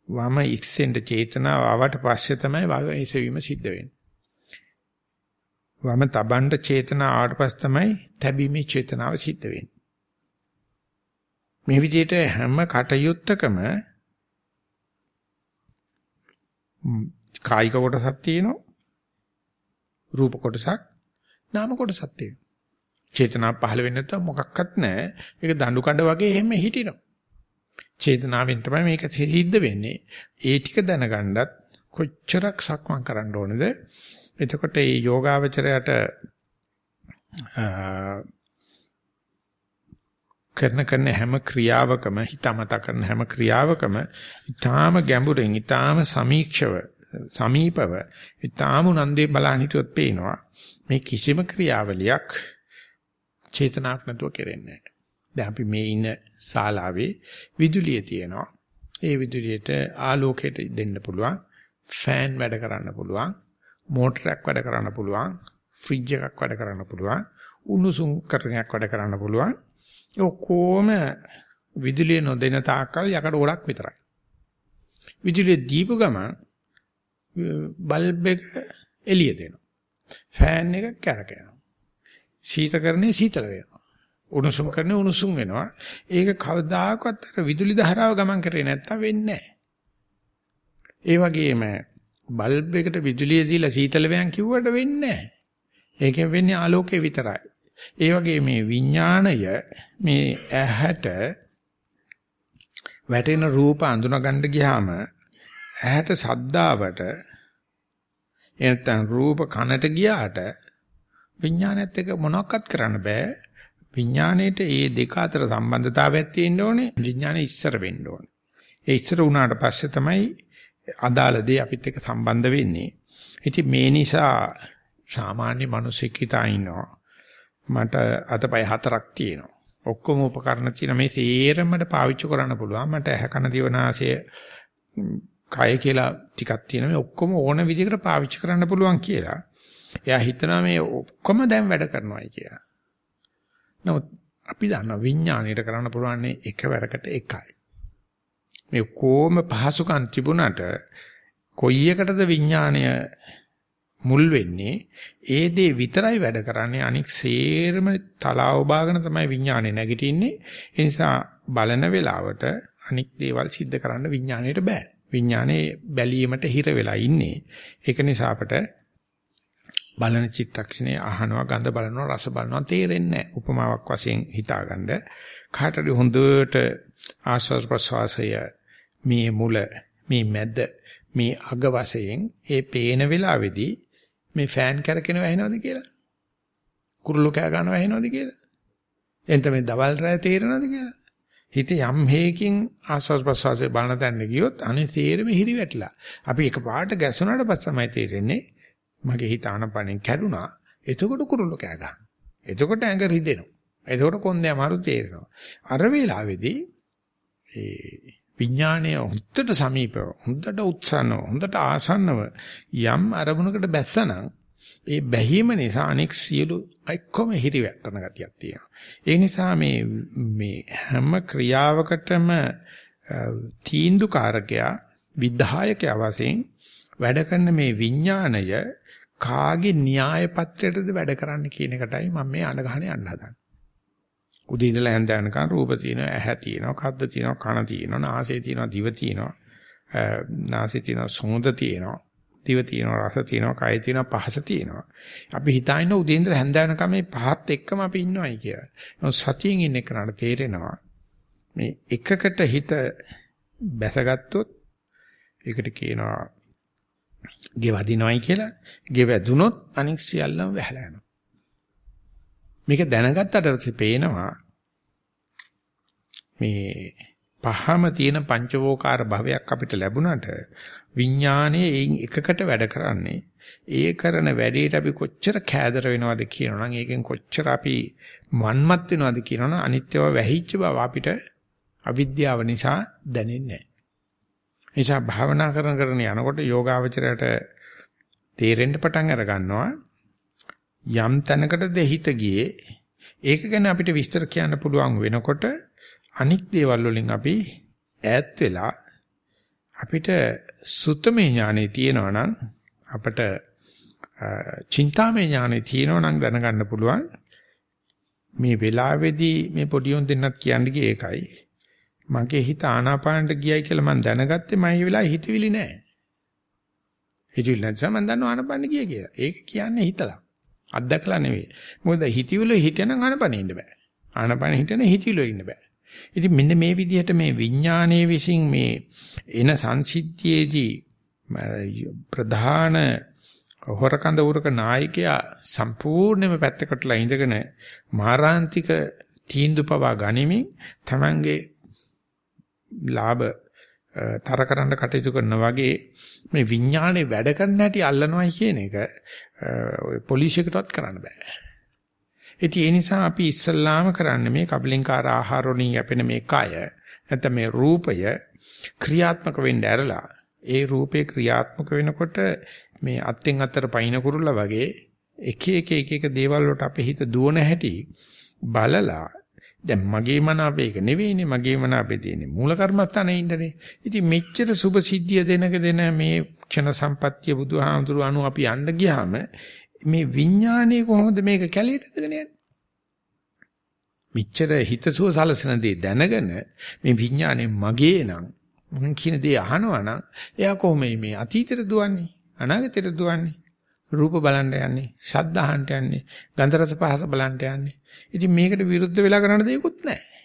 වම ඉක්සෙන්ට චේතනාව ආවට පස්සේ තමයි වම එසවීම සිද්ධ වෙන්නේ. වම තබන්න චේතනාව ආවට පස්සේ තමයි තැබීමේ චේතනාව සිද්ධ වෙන්නේ. මේ විදිහට හැම කටයුත්තකම කායික කොටසක් තියෙනවා. රූප කොටසක්, නාම කොටසක් තියෙනවා. චේතනාව පහළ වෙන්නේ නැත්නම් මොකක්වත් නැහැ. ඒක දඬු කඩ වගේ එහෙම හිටිනවා. චේතනාවෙන් තමයි මේක සිද්ධ වෙන්නේ. ඒ ටික දැනගන්නත් කොච්චරක් සක්මන් කරන්න ඕනේද? එතකොට මේ යෝගාවචරයට කරන කරන හැම ක්‍රියාවකම හිතමතා කරන හැම ක්‍රියාවකම ඊටාම ගැඹුරෙන් ඊටාම සමීක්ෂව සමීපව ඊටාම උනන්දේ බලන් හිටියොත් පේනවා මේ කිසිම ක්‍රියාවලියක් චේතනාවක් නැතුව කෙරෙන්නේ නැහැ. දැන් අපි මේ ඉන්න ශාලාවේ විදුලිය තියෙනවා. ඒ විදුලියට ආලෝකයට දෙන්න පුළුවන්. ෆෑන් වැඩ කරන්න පුළුවන්. මෝටරයක් වැඩ කරන්න පුළුවන්. ෆ්‍රිජ් එකක් වැඩ කරන්න පුළුවන්. උණුසුම් කරණයක් වැඩ කරන්න පුළුවන්. ඒ ඔක්කොම විදුලිය නොදෙන තාක්කල් යකඩ ගොඩක් විතරයි. විදුලිය දීපු ගමන් බල්බ් එක එළිය දෙනවා. ෆෑන් එක කැරකෙනවා. සීතකරණේ සීතල වෙනවා. උණුසුම් කරන උණුසුම් වෙනවා. ඒක කවදාකවත් අර විදුලි ධාරාව ගමන් කරේ නැත්තම් වෙන්නේ ඒ වගේම බල්බ් එකට විදුලිය දීලා සීතල වෑන් කිව්වට වෙන්නේ නැහැ. ඒකෙන් වෙන්නේ ආලෝකය විතරයි. ඒ වගේ මේ විඥාණය මේ ඇහැට වැටෙන රූප අඳුනගන්න ගියාම ඇහැට සද්දාවට එනතන් රූප කනට ගියාට විඥානයත් එක්ක මොනවක්වත් කරන්න බෑ. විඥාණයට ඒ දෙක අතර සම්බන්ධතාවයක් තියෙන්න ඕනේ. විඥානය ඉස්සර වෙන්න ඕනේ. ඒ ඉස්සර වුණාට පස්සේ තමයි අදාළ දේ අපිත් එක්ක සම්බන්ධ වෙන්නේ. ඉතින් මේ නිසා සාමාන්‍ය මිනිසෙක් හිතා ඉන්නවා. මට අතපය හතරක් තියෙනවා ඔක්කොම උපකරණ තියෙන මේ සේරමඩ පාවිච්චි කරන්න පුළුවන් මට ඇහ කන දිවනාසය කය කියලා ටිකක් තියෙන මේ ඔක්කොම ඕන විදිහකට පාවිච්චි කරන්න පුළුවන් කියලා. එයා හිතනවා මේ ඔක්කොම දැන් වැඩ කරනවායි කියලා. නමුත් අපි දන්නවා විඥාණයට කරන්න පුළුවන් එකවරකට එකයි. මේ කොහොම පහසුකම් තිබුණාට කොයි එකටද විඥාණය මුල් වෙන්නේ ඒ දේ විතරයි වැඩ කරන්නේ. අනික සේරම තලාව බාගෙන තමයි විඥානේ නැගිටින්නේ. ඒ නිසා බලන වෙලාවට අනික් දේවල් සිද්ධ කරන්න විඥාණයට බෑ. විඥානේ බැලීමට හිර වෙලා ඉන්නේ. ඒක නිසා අපට බලන චිත්තක්ෂණේ අහනවා ගඳ බලනවා රස බලනවා තේරෙන්නේ නැහැ උපමාවක් වශයෙන් හිතාගන්න. කාටද හොඳට ආස්වාද ප්‍රසවාසය මේ මුල මේ මැද මේ අග වශයෙන් ඒ පේන වෙලාවේදී මේ ෆෑන් කරකිනව ඇහෙනවද කියලා? කුරුල්ලෝ කෑ ගන්නව ඇහෙනවද කියලා? එතන මේ දවල් රැය තේරෙනවද කියලා? හිත යම් හේකින් ආස්වාස් ප්‍රසවාසයේ බලන තැන ගියොත් අනේ තේරෙම හිරි වැටලා. අපි එකපාරට ගැසුණාට පස්සේ තමයි තේරෙන්නේ මගේ හිත ආනපනෙන් කැඩුනා. එතකොට කුරුල්ලෝ කෑ ගන්නවා. එතකොට ඇඟ රිදෙනවා. එතකොට කොන්දේ අමාරු තේරෙනවා. අර වෙලාවේදී ඒ විඥානය හොඳට සමීපව හොඳට උත්සන්නව හොඳට ආසන්නව යම් අරමුණකට බැස්සනම් ඒ බැහිම නිසා අනෙක් සියලු එක්කම හිරි වැටෙන ගතියක් තියෙනවා. ඒ නිසා මේ මේ හැම ක්‍රියාවකටම තීන්දුකාරකයා විධායකයා වශයෙන් වැඩ කරන මේ විඥාණය කාගේ න්‍යාය පත්‍රයටද වැඩ කරන්න කියන එකටයි මම මේ අඬගහන යන්න හදන්නේ. උදේ ඉඳලා හැන්ද යනකම් රූප තියෙනවා, ඇහැ තියෙනවා, කද්ද තියෙනවා, කන තියෙනවා, නාසය තියෙනවා, දිව තියෙනවා. නාසය තියෙනවා, සුවඳ තියෙනවා, දිව තියෙනවා, රස තියෙනවා, කය තියෙනවා, පහස තියෙනවා. අපි හිතාගෙන උදේ ඉඳලා හැන්ද යනකම් මේ පහත් එක්කම අපි ඉන්නවයි කියලා. නමුත් සතියෙන් ඉන්න කෙනාට තේරෙනවා මේ එකකට හිත බැසගත්තොත් ඒකට කියනවා ගෙවදිනවයි කියලා. ගෙවැදුනොත් අනික් සියල්ලම වැහලා යනවා. මේක දැනගත්තට පස්සේ පේනවා මේ පහම තියෙන පංචවෝකාර භවයක් අපිට ලැබුණාට විඥානයේ එයින් එකකට වැඩ කරන්නේ ඒ කරන වැඩේට අපි කොච්චර කෑදර වෙනවද කියනවනම් ඒකෙන් කොච්චර අපි මන්මත් වෙනවද කියනවනම් අනිත්‍යව වැහිච්ච බව අපිට අවිද්‍යාව නිසා දැනෙන්නේ නැහැ. නිසා භාවනා කරන කරන යනකොට යෝගාවචරයට තේරෙන්න පටන් අර ගන්නවා යම් තැනකටද හිත ගියේ ඒක ගැන අපිට විස්තර කියන්න පුළුවන් වෙනකොට අනික් දේවල් වලින් අපි ඈත් වෙලා අපිට සුත්තමේ ඥානෙ තියෙනවා නම් අපිට චින්තාමේ ඥානෙ තියෙනවා නම් දැනගන්න පුළුවන්. මේ වෙලාවේදී මේ පොඩි උන් දෙන්නත් කියන්න ගියේ ඒකයි මගේ හිත ආනාපානට ගියයි කියලා මම දැනගත්තේ මම මේ වෙලාවේ හිතවිලි නෑ. හිතවිලි නැත්නම් මම දන්නවා ආනාපාන ගිය කියලා. ඒක කියන්නේ හිතලා. අත්දකලා නෙවෙයි. මොකද හිතවිල හිටෙනම් ආනපනෙ ඉන්න බෑ. ආනපනෙ හිටෙන හිතවිල ඉන්න බෑ. ඉතින් මෙන්න මේ විදිහට මේ විඥානයේ විසින් මේ එන සංසිද්ධියේදී ප්‍රධාන හොරකඳ උරක නායකයා සම්පූර්ණයෙන්ම පැත්තකටලා ඉඳගෙන මාරාන්තික තීන්දුව පවා ගනිමින් තමන්ගේ ලාභ තර කරන්න කටයුතු කරනා වගේ මේ විඥානේ වැඩ කරන්න හැටි අල්ලනවයි කියන එක ඔය පොලිසියකටවත් කරන්න බෑ. ඉතින් ඒ නිසා අපි ඉස්සල්ලාම කරන්නේ මේ කබලින්කාර ආහාර වලින් යැපෙන මේ කය නැත්නම් මේ රූපය ක්‍රියාත්මක වෙන්න ඇරලා ඒ රූපේ ක්‍රියාත්මක වෙනකොට මේ අත්ෙන් අතට පයින් කුරුල්ලා වගේ එක එක එක එක දේවල් වලට අපේ හිත දුවන හැටි බලලා දැන් මගේ මන අපේක නෙවෙයිනේ මගේ මන අපේ තියෙන්නේ මූල කර්මස්ථානේ ඉන්නනේ. ඉතින් මෙච්චර සුභ සිද්ධිය දෙනක දෙන මේ ක්ෂණ සම්පත්තිය බුදුහාමුදුරු අනු අපි යන්න ගියාම මේ විඥානයේ කොහොමද මේක කැලේට ඇදගෙන යන්නේ? මෙච්චර හිතසුව සලසන දේ දැනගෙන මේ විඥානේ මගේ නම් මං කියන දේ අහනවා නම් එයා කොහොමයි මේ අතීතෙට දුවන්නේ අනාගතෙට දුවන්නේ රූප බලන්න යන්නේ, ශබ්ද අහන්න යන්නේ, ගන්ධ රස පහස බලන්න යන්නේ. ඉතින් මේකට විරුද්ධ වෙලා කරන්න දෙයක්වත් නැහැ.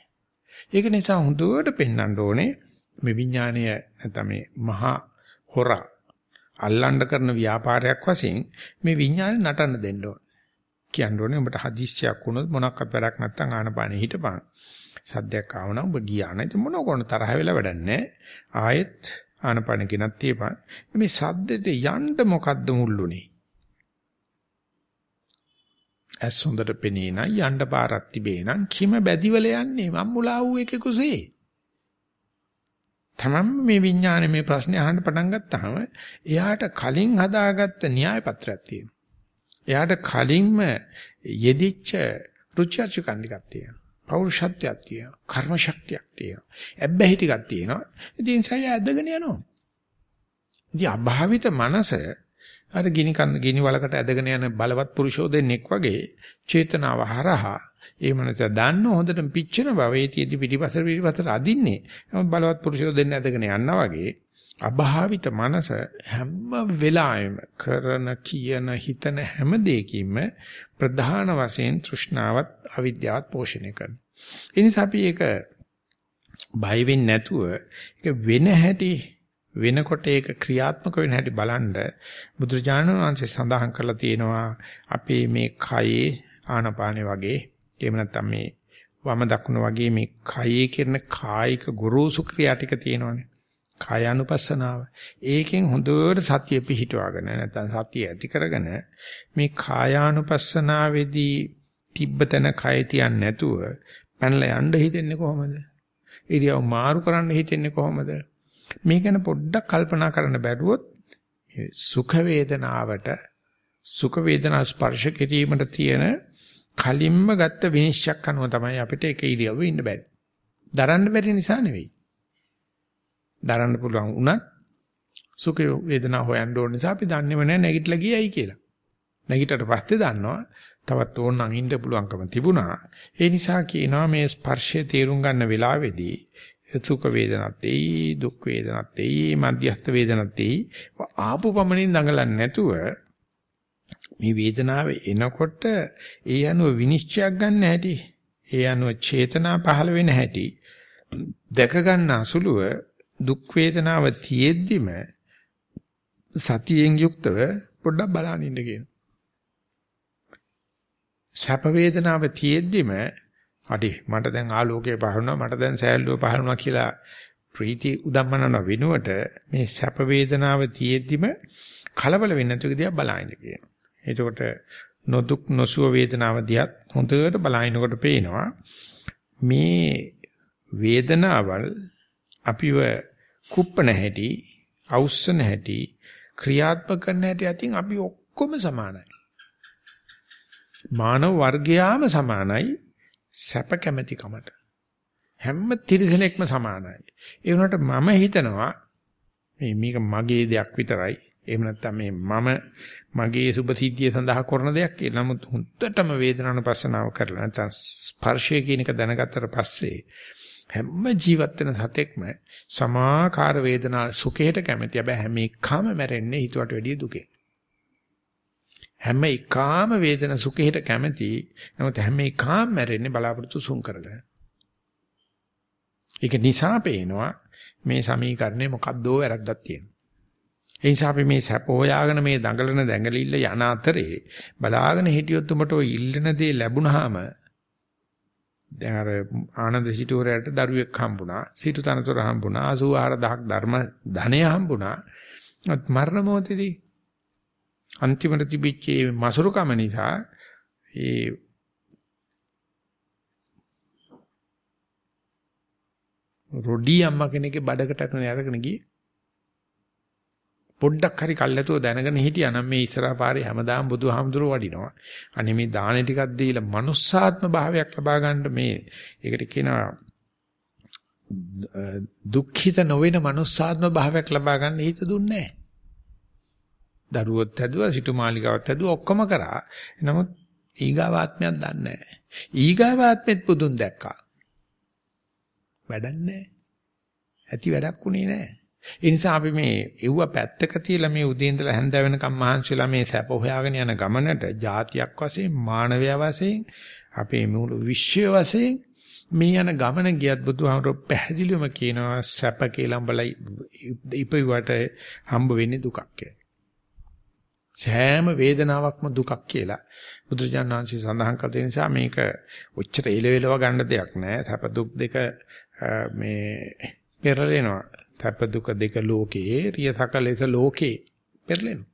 ඒක නිසා හොඳට පෙන්වන්න ඕනේ මේ විඥානීය නැත්නම් මේ මහා හොරා අල්ලන්න කරන ව්‍යාපාරයක් වශයෙන් මේ විඥානේ නටන්න දෙන්න ඕනේ. කියන්න ඕනේ ඔබට හදිස්සියක් වුණොත් මොනක්වත් වැඩක් නැත්නම් ආනපානෙ හිටපන්. සද්දයක් ආවනම් ඔබ ගියා නම් මොන කොන තරහ වෙලා වැඩක් නැහැ. ආයෙත් ආනපානෙ ගෙනත් තියපන්. මේ සද්දෙට යන්න මොකද්ද මුල්ුනේ? ඇස් හොඳට පෙනේ නම් යන්න පාරක් තිබේ නම් කිම බැදිවල යන්නේ මම් මුලා වූ එක කුසේ තමන් මේ විඥානේ මේ ප්‍රශ්නේ අහන්න පටන් ගත්තාම එයාට කලින් හදාගත්ත න්‍යාය පත්‍රයක් තියෙනවා. එයාට කලින්ම යෙදිච්ච රුචර්ච කණ්ඩිකක් තියෙනවා. පෞරුෂත්වයක් තියෙනවා. කර්ම ශක්තියක් තියෙනවා. ඇබ්බැහි ටිකක් තියෙනවා. ඉතින් සය ඇදගෙන යනවා. ඉතින් අභාවිත මනස අර ගිනි කන්න ගිනි වලකට ඇදගෙන යන බලවත් පුරුෂෝ දෙන්නෙක් වගේ චේතනාව හරහා ඒ මනස දන්න හොඳටම පිච්චෙන බව ඒතිෙදි පිටිපසට පිටිපසට අදින්නේ බලවත් පුරුෂෝ දෙන්න ඇදගෙන යනවා වගේ අභාවිත මනස හැම වෙලාවෙම කරන කියන හිතන හැම දෙයකින්ම ප්‍රධාන වශයෙන් තෘෂ්ණාවත් අවිද්‍යාවත් පෝෂණය කරනවා. ඒ නිසා අපි ඒක බය වෙන්නේ නැතුව ඒක වෙන හැටි වෙනකොට ඒක ක්‍රියාත්මක වෙන හැටි බලන්න බුදුරජාණන් වහන්සේ සඳහන් කරලා තියෙනවා අපේ මේ කයේ ආනපානේ වගේ එහෙම නැත්නම් මේ වම දකුණ වගේ මේ කයේ කරන කායික ගුරුසු ක්‍රියා ටික තියෙනවානේ. කායानुපස්සනාව ඒකෙන් හොඳට සතිය පිහිටවාගෙන නැත්නම් සතිය ඇති කරගෙන මේ කායානුපස්සනාවේදී තිබ්බතන කය තියන්නේ නැතුව පැනලා යන්න හිතෙන්නේ කොහොමද? ඉරියව් මාරු කරන්න හිතෙන්නේ කොහොමද? මේ ගැන පොඩ්ඩක් කල්පනා කරන්න බැරුවොත් සුඛ වේදනාවට සුඛ වේදනා ස්පර්ශ කිරීමට තියෙන කලින්ම ගත්ත විනිශ්චයක් අනුව තමයි අපිට ඒක ඉරියව්වේ ඉන්න බැරි. දරන්න බැරි නිසා නෙවෙයි. දරන්න පුළුවන් වුණත් සුඛ වේදනා හොයන්න ඕන නිසා අපි දන්නේම නැහැ නැගිටලා ගියයි කියලා. නැගිටට පස්සේ දන්නවා තවත් ඕනනම් ඉන්න පුළුවන්කම තිබුණා. ඒ නිසා කියනවා මේ ස්පර්ශය තේරුම් ගන්න වෙලාවේදී සුඛ වේදනත් එයි දුක් වේදනත් එයි මධ්‍යස්ථ වේදනත් එයි ආපු පමණින් දඟලන්නේ නැතුව මේ වේදනාව එනකොට ඒ අනුව විනිශ්චයක් ගන්න හැටි ඒ අනුව චේතනා පහළ වෙන හැටි දැක ගන්න අසුලුව දුක් වේදනාව තියෙද්දිම සතියෙන් යුක්තව පොඩ්ඩක් බලන්න ඉන්න කියන. සැප වේදනාව තියෙද්දිම අඩි මට දැන් ආලෝකය පහළුණා මට දැන් සෑල්ලුව පහළුණා කියලා ප්‍රීති උදම්මනන වෙනුවට මේ සැප වේදනාව තියෙද්දිම කලබල වෙන්නේ නැතුව දිහා බලන්න කියනවා. එතකොට නොදුක් නොසුව වේදනාව දිහා හොඳට බලනකොට පේනවා මේ වේදනාවල් අපිව කුප්පන හැටි, අවුස්සන හැටි, ක්‍රියාත්මක කරන හැටි අතින් අපි ඔක්කොම සමානයි. මානව වර්ගයාම සමානයි සැප කැමැතිකමට හැම තිරසනෙක්ම සමානයි. ඒ වුණාට මම හිතනවා මේ මේක මගේ දෙයක් විතරයි. එහෙම නැත්නම් මේ මම මගේ සුභ සිද්ධිය සඳහා කරන දෙයක් කියලා. නමුත් හුත්තටම වේදනානුපස්සනාව කරලා නැත්නම් ස්පර්ශය කියන එක දැනගත්තට පස්සේ හැම ජීවත් වෙන සතෙක්ම සමාකාර වේදනා සුඛයට කැමති. හැබැයි හැම එකම මැරෙන්නේ හිතුවට වැඩිය දුකෙන්. හැම එකාම වේදන සුඛයට කැමති. නමුත් හැම එකාම මැරෙන්නේ බලාපොරොත්තු සුන් කරගෙන. ඒක නිසා පේනවා මේ සමීකරණය මොකද්දෝ වැරද්දක් තියෙනවා. ඒ නිසා අපි මේ සැප හොයාගෙන මේ දඟලන දැඟලිල්ල යන අතරේ බලාගෙන හිටියොත් උඹට ඔය ඉල්ලන දේ ලැබුණාම දැන් අර ආනන්ද සිටුවරයට දරුවෙක් හම්බුණා සිටු තනතුර හම්බුණා 84000ක් ධර්ම ධනය හම්බුණා මරණ මොහොතේදී අන්තිමට තිබිච්ච මේ මසුරුකම නිසා ඒ රොඩි අම්මා කෙනෙක්ගේ බඩකට අරගෙන අරගෙන ගියේ පොඩ්ඩක් හරි කල්ැතුව දැනගෙන හිටියා නම් මේ ඉස්සරහා පාරේ හැමදාම බුදුහාමුදුරුව වඩිනවා. අනේ මේ දාන ටිකක් දීලා manussාත්ම භාවයක් ලබා ගන්න මේ ඒකට කියනවා දුක්ඛිත නොවන manussාත්ම භාවයක් ලබා ගන්න හිත දුන්නේ නැහැ. දරුවොත් හැදුවා, සිටු මාලිකාවත් හැදුවා ඔක්කොම කරා. නමුත් ඊගාවාත්මයක් දන්නේ නැහැ. ඊගාවාත්මෙත් පුදුන් දැක්කා. වැඩක් නැහැ. ඇති වැඩක් උනේ නැහැ. ඒ නිසා අපි මේ එව්ව පැත්තක තියලා මේ උදේ ඉඳලා හැන්ද වෙනකම් මහන්සිලා මේ සැප හොයාගෙන යන ගමනට જાතියක් වශයෙන් මානවයා වශයෙන් අපේ මුළු විශ්වය වශයෙන් මේ යන ගමන ගියත් බුදුහාමර පැහැදිලිවම කියනවා සැප කියලා උඹලා ඉපිවට හම්බ වෙන්නේ දුකක් කියලා. සෑම වේදනාවක්ම දුකක් කියලා බුදුරජාණන් වහන්සේ සඳහන් කළ නිසා මේක ඔච්චර එලෙවෙලව ගන්න දෙයක් නෑ. සැප දුක් දෙක මේ පෙරලෙනවා. සැප දුක දෙක ලෝකේ රියසක ලෙස ලෝකේ පෙරලෙනවා.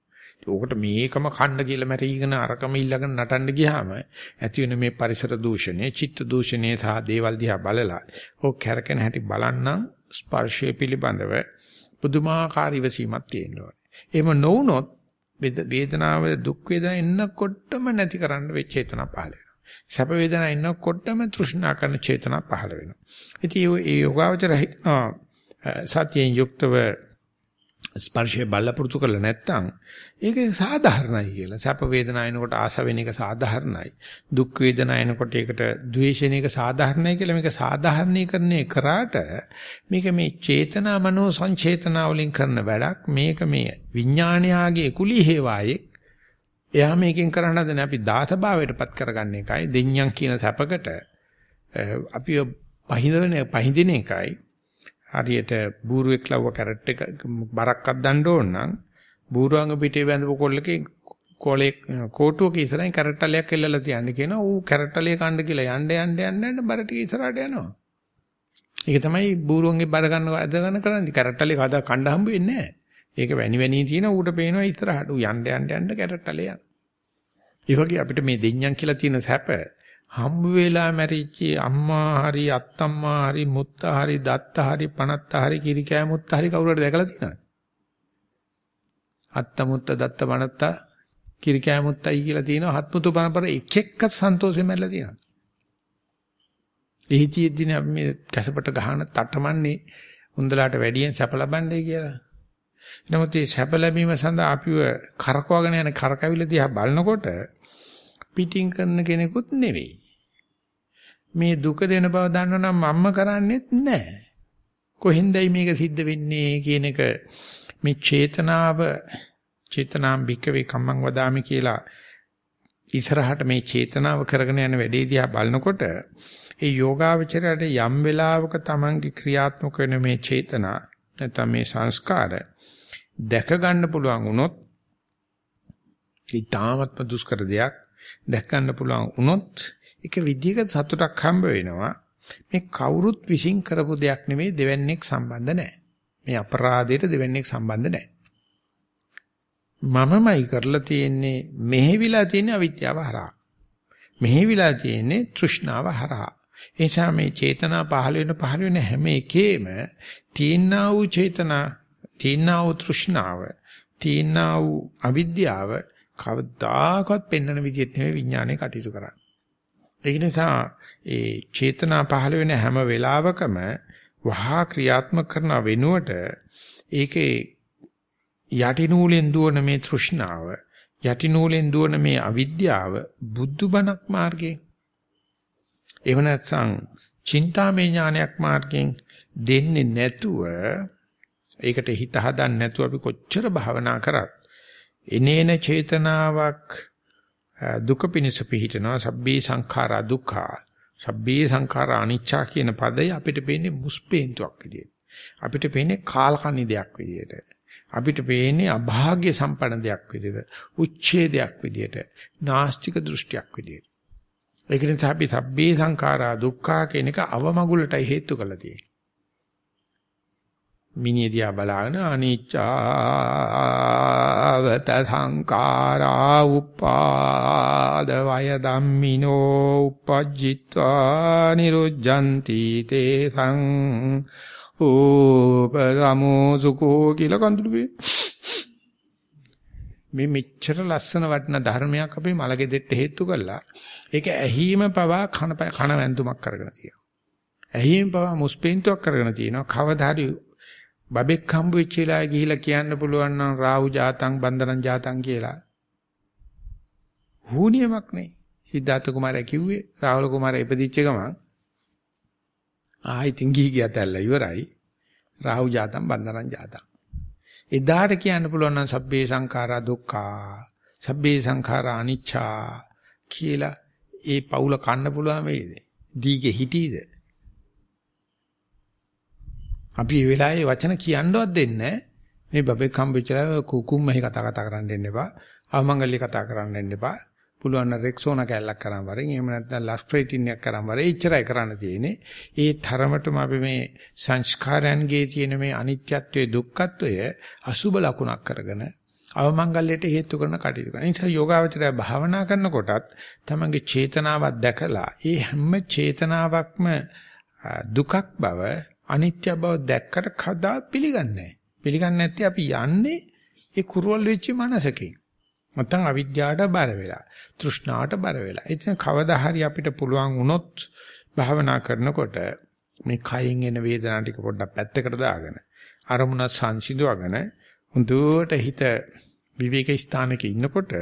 ඕකට මේකම කන්න කියලා මැරීගෙන අරකම ඊළඟ නටන්න ගියාම ඇති වෙන මේ පරිසර දූෂණය, චිත්ත දූෂණය සහ දේවල් දිහා බලලා ඕක කැරකෙන හැටි බලන්නම් ස්පර්ශය පිළිබඳව පුදුමාකාර ඉවසීමක් තියෙනවා. එහෙම නොවුනොත් වේදනාව දුක් වේදනා එන්නකොටම නැති කරන්න වෙච්ච චේතනා පහළ වෙනවා. සැප වේදනා එන්නකොටම තෘෂ්ණා කරන චේතනා පහළ වෙනවා. ඉතින් ඒ යෝගාවචර සත්‍යයෙන් යුක්තව ස්පර්ශය බල්ලපුරුතු කරලා නැත්තම් ඒක සාධාරණයි කියලා. සැප වේදනා එනකොට ආස වෙන එක සාධාරණයි. දුක් වේදනා එනකොට ඒකට ද්වේෂණ එක සාධාරණයි කියලා මේක සාධාරණීකරණය කරාට මේක මේ චේතනා මනෝ සංචේතනා වලින් කරන වැඩක්. මේක මේ විඥානයාගේ කුලී හේවායේ එයා මේකෙන් කරන්න හදන අපි දාතභාවයටපත් කරගන්න එකයි දෙඤ්ඤම් කියන සැපකට අපි පහින්දන පහින්දින එකයි හරියට බූරුවෙක් ලව්ව කැරට් එක බරක් අද්දන්න ඕන නම් බූරුවංග පිටේ වැඳපු කොල්ලකේ කොලේ කෝටුවක ඉස්සරහින් කැරට්ටලයක් එල්ලලා තියන්න කියනවා. ඌ කැරට්ටලිය කන්න කියලා යන්න යන්න යන්න යන්න බර ටික ඉස්සරහට යනවා. ඒක තමයි බූරුවන්ගේ බර ගන්න අද ගන්න කරන්නේ. කැරට්ටලිය කදා කණ්ඩ හම්බ වෙන්නේ නැහැ. ඒක වැනි වැනි තියෙන ඌට පේනවා ඉස්සරහට. ඌ යන්න යන්න යන්න කැරට්ටලිය යන ඒ වගේ අපිට මේ දෙඤ්ඤම් කියලා තියෙන සැප හම්බ වෙලා මැරිච්ච අම්මා හරි අත්තම්මා හරි මුත්තා හරි දත්තා හරි පණත්තා හරි කිරිකෑ මුත්තා හරි කවුරු හරි දැකලා තියෙනවද? අත්ත මුත්ත දත්ත පණත්තා කිරිකෑ මුත්තයි කියලා තියෙනවා හත්මුතු පරපර එක එක්ක සන්තෝෂෙන් මැරලා තියෙනවා. එහිදීදී අපි මේ කැසපට ගහන තටමන්නේ උන්දලාට වැඩියෙන් සැප ලබන්නේ කියලා. නමුත් මේ සැප ලැබීම සඳහා අපිව කරකවගෙන යන කරකැවිලි දිහා බලනකොට පිටින් කරන කෙනෙකුත් නෙවෙයි. මේ දුක දෙන බව දන්නවනම් මම්ම කරන්නේත් නැහැ. කොහින්දයි මේක සිද්ධ වෙන්නේ කියන එක මේ චේතනාව චේතනාම් භික්කවේ කම්මං වදාමි කියලා ඉස්සරහට මේ චේතනාව කරගෙන යන වැඩේ දිහා බලනකොට ඒ යෝගාවචරයට යම් වෙලාවක Tamange ක්‍රියාත්මක වෙන මේ චේතනා නැත්නම් මේ සංස්කාර දැක ගන්න පුළුවන් වුණොත් ඊටාත්ම දුෂ්කර දෙයක් දැක් ගන්න පුළුවන් වුණොත් ඒක විද්‍යක සතුටක් හම්බ වෙනවා. මේ කවුරුත් විශ්ින් කරපු දෙයක් නෙවෙයි දෙවන්නේක් සම්බන්ධ නැහැ. මේ අපරාධයට දෙවන්නේක් සම්බන්ධ නැහැ. මමමයි කරලා තියෙන්නේ මෙහෙවිලා තියෙන අවිද්‍යාව හරහා. මෙහෙවිලා තියෙන්නේ තෘෂ්ණාව හරහා. ඒ නිසා මේ චේතනා පහළ වෙන පහළ වෙන හැම එකේම තීනා වූ චේතනා, තීනා වූ තෘෂ්ණාව, තීනා වූ අවිද්‍යාව කවදාකවත් පෙන්වන විදිහට නෙවෙයි විඥානය කටයුතු කරන්නේ. ඒක නිසා ඒ චේතනා පහළ වෙන හැම වෙලාවකම වහා ක්‍රියාත්මක කරන වෙනුවට ඒකේ යටිනූලෙන් දුවන මේ තෘෂ්ණාව යටිනූලෙන් දුවන මේ අවිද්‍යාව බුද්ධබණක් මාර්ගයෙන් එහෙම නැත්නම් චින්තාමය ඥානයක් මාර්ගයෙන් දෙන්නේ නැතුව ඒකට හිත හදන්න නැතුව අපි කොච්චර භාවනා කරත් එනේන චේතනාවක් දුක පිණිස පිහිටනවා. සබ්බේ සංඛාරා දුක්ඛා. සබ්බේ සංඛාරා අනිච්චා කියන පදය අපිට පේන්නේ මුස්පේන්තුවක් විදියට. අපිට පේන්නේ කාලකන්ණි දෙයක් විදියට. අපිට පේන්නේ අභාග්‍ය සම්පන්න දෙයක් විදියට උච්ඡේදයක් විදියට නාස්තික දෘෂ්ටියක් විදියට. ඒක නිසා අපි සබ්බේ සංඛාරා දුක්ඛා කියන එක අවමගුලටයි හේතු කරලා තියෙන්නේ. මිනිය දිහා බලාගෙන අනිච්චාවත සංඛාරා උපාද වය ධම්මිනෝ උපජ්ජිත්වා නිරුජ්ජಂತಿ තේසං උපගමෝ සුකෝ කියලා කඳුළු වේ මේ මෙච්චර ලස්සන වටින ධර්මයක් අපි මලගෙදෙට්ට හේතු කළා. ඒක ඇහිම පවා කන කන වැන්දුමක් කරගෙන තියෙනවා. ඇහිම පවා මුස්පෙන්තුවක් කරගෙන තියෙනවා. කවදා හරි බබෙක් හම්බ වෙච්ච වෙලාවේ ගිහිලා කියන්න පුළුවන් නම් රාහු ජාතං බන්දනං ජාතං කියලා. හුනියමක් නේ. සිද්ධාර්ථ කුමාරයා කිව්වේ රාහුල කුමාරයා ඉපදිච්ච ගමන් ආයි තින්ගී ගියත් ඇල්ල ඉවරයි. රාහු ජාතම් බන්ධනං ජාතම්. එදාට කියන්න පුළුවන් නම් සබ්බේ සංඛාරා දුක්ඛා. සබ්බේ සංඛාරා අනිච්චා කියලා ඒ පවුල කන්න පුළුවන් වේද? දීගේ හිටීද? අපි මේ වෙලාවේ වචන කියන්නවත් දෙන්නේ මේ බබෙක් හම්බෙච්චලා කුකුම් මෙහි කතා කතා කරන්න දෙන්න එපා. අවමංගල්‍ය කතා කරන්න දෙන්න එපා. පුළුවන් නම් රෙක්සෝනා කැල්ලක් කරන් වරෙන් එහෙම නැත්නම් ලස්ප්‍රේටින් එකක් කරන් වරේ ඉච්චරයි කරන්න තියෙන්නේ. ඒ තරමටම අපි මේ සංස්කාරයන්ගේ තියෙන මේ අනිත්‍යත්වයේ දුක්ඛත්වය අසුබ ලකුණක් කරගෙන අවමංගල්‍යයට හේතු කරන කටයුතු කරන නිසා යෝගාවචරය භාවනා කරනකොටත් තමන්ගේ චේතනාවක් දැකලා ඒ හැම චේතනාවක්ම දුකක් බව අනිත්‍ය බව දැක්කට කදා පිළිගන්නේ නැහැ. පිළිගන්නේ නැත්නම් අපි යන්නේ ඒ කුරුවල් වෙච්ච මනසකින්. නැත්නම් අවිද්‍යාවට බර වෙලා, තෘෂ්ණාවට බර වෙලා. ඉතින් කවදා හරි අපිට පුළුවන් වුණොත් භාවනා කරනකොට මේ කයින් එන වේදනා ටික පොඩ්ඩක් පැත්තකට දාගෙන අරමුණ සංසිඳවගෙන හුදුවට හිත විවේක ස්ථානක ඉන්නකොට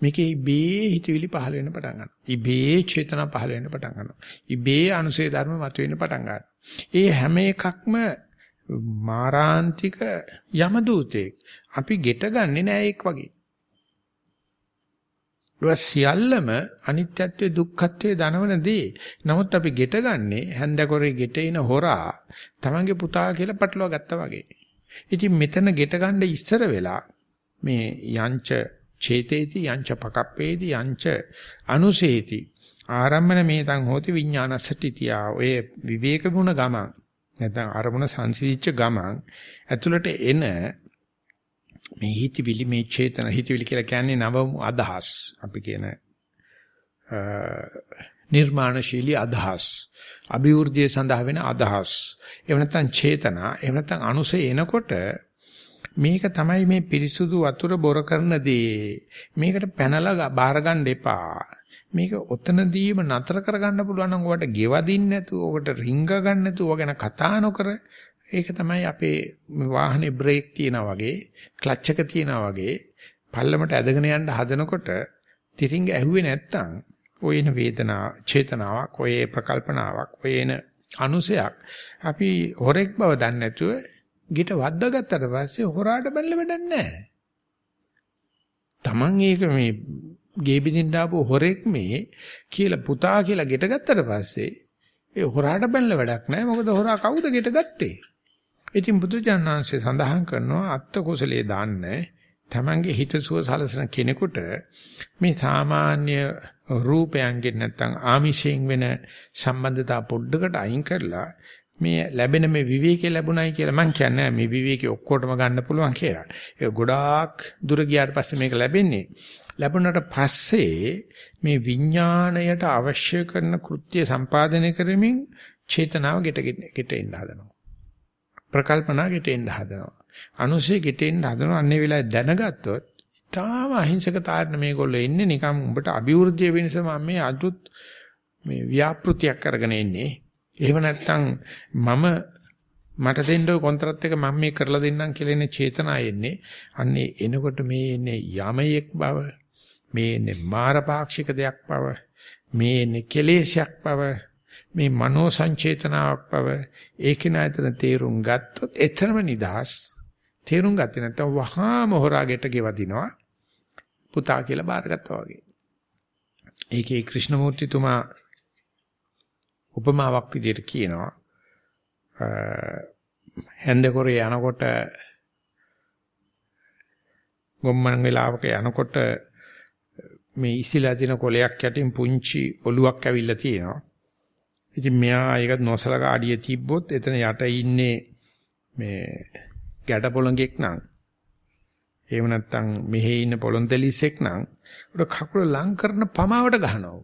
මේකේ ඉබේ හිතවිලි පහළ වෙන්න පටන් ගන්නවා. ඉබේ චේතනා පහළ වෙන්න පටන් ගන්නවා. ඉබේ අනුසේ ධර්ම මතුවෙන්න පටන් ගන්නවා. ඒ හැම එකක්ම මාරාන්තික යම දූතෙක්. අපි ගෙට ගන්නෙ නෑ එක් වගේ. ඒවා සියල්ලම අනිත්‍යත්වයේ දුක්ඛත්වයේ දනවන දේ. නමුත් අපි ගෙට ගන්නෙ හැන්දකොරේ ගෙට එන හොරා තමන්ගේ පුතා කියලා පටලවා ගත්තා වගේ. ඉතින් මෙතන ගෙට ගන්න ඉස්සර වෙලා මේ යංච චේතේති යංච පකප්පේති යංච අනුසේති ආරම්මන මේතං හෝති විඥානසටිතියා ඔය විවේක ගුණ ගමන් නැත්නම් අරමුණ සංසිඳිච්ච ගමන් ඇතුළට එන මේ හිතවිලි මේ චේතන හිතවිලි කියලා කියන්නේ නව අදහස්. අපි කියන නිර්මාණශීලී අදහස්. අභිවෘද්ධිය සඳහා වෙන අදහස්. එහෙම නැත්නම් චේතනා එහෙම නැත්නම් අනුසය එනකොට මේක තමයි මේ පිරිසුදු වතුර බොර කරන දේ. මේකට පැනලා බාර ගන්න එපා. මේක ඔතනදීම නතර කරගන්න පුළුවන් නම් ඔකට ගෙවදින්න නැතුව ඔකට රිංග ගන්න නැතුව ඔය ගැන කතා නොකර ඒක තමයි අපේ වාහනේ බ්‍රේක් තියනා වගේ ක්ලච් එක තියනා වගේ පල්ලමට ඇදගෙන යන්න හදනකොට තිරින්ග ඇහුවේ නැත්තම් ඔයන වේදනා චේතනාවක් ඔය ප්‍රකල්පනාවක් ඔයන අනුසයක් අපි හොරෙක් බව දන්නේ නැතුව ගිට වද්දාගත්තට පස්සේ හොරාට බැලල වැඩක් නැහැ. Taman ඒක මේ ගේ බින්දින්න ආපු හොරෙක් මේ කියලා පුතා කියලා ගෙට ගත්තට පස්සේ ඒ හොරාට බැලල වැඩක් නැහැ. මොකද හොරා කවුද ගෙට ගත්තේ? ඉතින් බුදුජානනාංශය සඳහන් කරනවා අත්ත කුසලයේ දාන්නේ තමන්ගේ හිතසුව සලසන කෙනෙකුට මේ සාමාන්‍ය රූපයන්ගෙන් නැත්තම් ආමිෂයෙන් වෙන සම්බන්ධතා පොඩ්ඩකට අයින් කරලා මේ ලැබෙන මේ විවේකේ ලැබුණයි කියලා මං කියන්නේ මේ විවේකේ ඔක්කොටම ගන්න පුළුවන් කියලා. ඒක ගොඩාක් දුර ගියාට පස්සේ මේක ලැබෙන්නේ. ලැබුණාට පස්සේ මේ විඥාණයට අවශ්‍ය කරන කෘත්‍ය සම්පාදනය කරමින් චේතනාව ගෙට ගෙට එන්න හදනවා. ප්‍රකල්පනා ගෙට එන්න හදනවා. අනුසය ගෙට එන්න හදනවා. අන්නේ වෙලාවේ දැනගත්තොත් තාම අහිංසක තාරණ මේගොල්ලෝ එන්නේ නිකන් උඹට අභිවෘද්ධිය වෙනස මම මේ අලුත් මේ ව්‍යාපෘතියක් කරගෙන එන්නේ. එහෙම නැත්නම් මම මට දෙන්න ඔය කොන්ත්‍රාත් එක මම මේ කරලා දෙන්නම් කියලා එන චේතනා එන්නේ. අන්නේ එනකොට මේ එන්නේ යමයෙක් බව, මේ එන්නේ මාරපාක්ෂික දෙයක් බව, මේ එන්නේ කෙලේශයක් බව, මේ මනෝ සංචේතනාවක් බව. ඒක නෑතන තේරුම් ගත්තොත් එතරම් නිදහස්. තේරුම් ගත්තේ නැත්නම් වහාම හොරාගෙට ගෙවදිනවා. පුතා කියලා බාරගත්තා වගේ. ඒකේ ක්‍රිෂ්ණමූර්තිතුමා උපමාවක් විදිහට කියනවා. හැන්දකොරේ යනකොට ගොම්මන් වෙලාවක යනකොට මේ ඉසිලා දින කොලයක් යටින් පුංචි ඔලුවක් ඇවිල්ලා තියෙනවා. ඉතින් මෙයා ඒක නොසලකා අඩිය තිබ්බොත් එතන යට ඉන්නේ මේ ගැට පොළඟෙක් නම්. එහෙම නැත්නම් මෙහි ඉන්න පොළොන්තලිසෙක් නම්. උඩ කකුල ලං කරන පමාවට ගහනවා.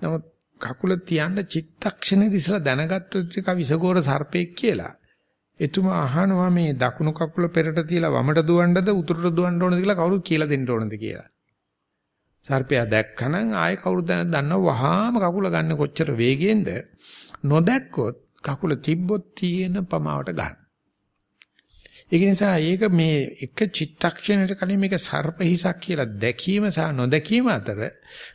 නමුත් කකුල තියන්න චිත්තක්ෂණෙදි ඉස්සලා දැනගත්තොත් එක විසගෝර සර්පෙක් කියලා. එතුමා අහනවා මේ දකුණු කකුල පෙරට තියලා වමට දුවන්නද උතුරට දුවන්න ඕනද කියලා කවුරු කියලා දෙන්න ඕනද කියලා. සර්පයා දැක්කනම් ආයෙ කවුරුද දන්නව වහාම කකුල ගන්න කොච්චර වේගෙන්ද නොදැක්කොත් කකුල තිබ්බොත් තියෙන පමාවට ගන්න. ඒක නිසා ඒක මේ එක චිත්තක්ෂණයකට කලින් මේක සර්ප හිසක් කියලා දැකීම සහ නොදැකීම අතර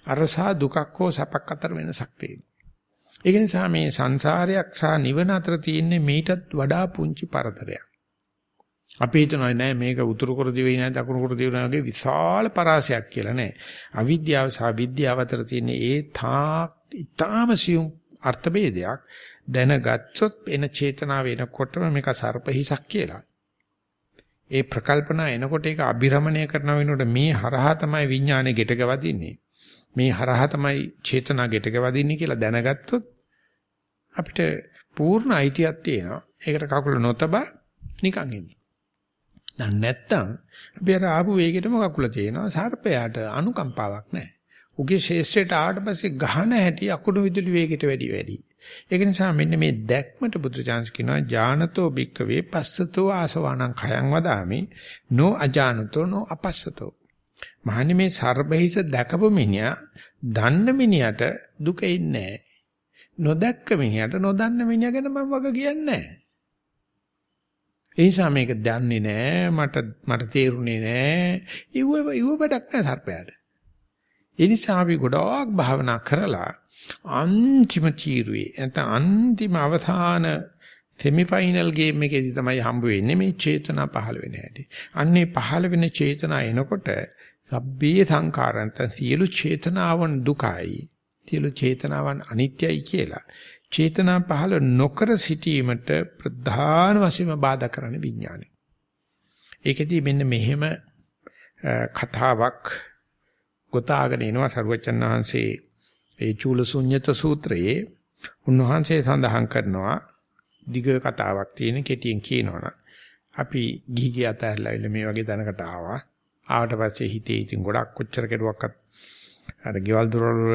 අරසා දුකක් හෝ සැපක් අතර වෙනසක් තියෙනවා. ඒක නිසා මේ සංසාරයක් සහ නිවන අතර තියෙන්නේ මීටත් වඩා පුංචි පරතරයක්. අපි හිතනවා නෑ මේක උතුරු කර දිවේ නෑ දකුණු කර දිවේ නෑ වගේ විශාල පරාසයක් කියලා නෑ. අවිද්‍යාව සහ විද්‍යාව අතර තියෙන ඒ තා ඊටාම සියුම් අර්ථ ભેදයක් දැනගත්තොත් එන චේතනාව එනකොටම මේක සර්පහිසක් කියලා. ඒ ප්‍රකල්පනා එනකොට ඒක අභිරමණය කරන වෙනකොට මේ හරහා තමයි විඥානේ ගෙටක වදින්නේ. මේ හරහා තමයි චේතනා ගෙටක වදින්නේ කියලා දැනගත්තොත් අපිට පූර්ණ අයිතියක් තියෙනවා. ඒකට කකුල නොතබා නිකන් ඉන්න. දැන් නැත්තම් අපි අර ආපු වේගෙටම කකුල තියෙනවා. සර්පයාට අනුකම්පාවක් නැහැ. උගේ ශේෂ්ත්‍රයට ආවට පස්සේ ගහන හැටි අකුණු විදුලි වේගයට වැඩි වැඩි. ඒක නිසා මෙන්න මේ දැක්මට බුදුචාන්ස් කියනවා ඥානතෝ භික්කවේ පස්සතෝ ආසවාණං khයං වදාමි නෝ අජානතෝ නෝ අපස්සතෝ මහන්නේ මේ සර්බහිස දැකපු මිනිහා දන්න මිනිහට දුක ඉන්නේ නොදැක්ක මිනිහට නොදන්න මිනිහා ගැන මම වග කියන්නේ නැහැ. ඒ නිසා මේක දන්නේ නැහැ මට මට තේරුනේ නැහැ. ඉව ඉව වැඩක් නැහැ සර්පයාට. ඒ නිසා අපි ගොඩාක් භාවනා කරලා අන්තිම තීරුවේ නැත්නම් අන්තිම අවසාන සෙමිෆයිනල් ගේම් එකේදී තමයි හම්බ වෙන්නේ මේ චේතනා පහළ වෙන හැටි. අන්නේ පහළ වෙන චේතනා එනකොට සබ්බේ සංඛාරන්ත සියලු චේතනාවන් දුකයි. සියලු චේතනාවන් අනිත්‍යයි කියලා. චේතනා පහළ නොකර සිටීමට ප්‍රධාන වශයෙන්ම බාධා කරන විඥානය. ඒකෙදී මෙන්න මෙහෙම කතාවක් ගොතාගෙන එනවා සරුවචන් වහන්සේ. ඒ චූලසුඤ්ඤත සූත්‍රයේ උන්වහන්සේ සඳහන් කරනවා දිග කතාවක් තියෙන කෙටියෙන් කියනවනම් අපි ගිහි ගිය අතහැරලා මේ වගේ දැනකට ආවා. ආවට පස්සේ හිතේ ඉතින් ගොඩක් කොච්චර කෙරුවක්වත් අර ගෙවල් දොරවල්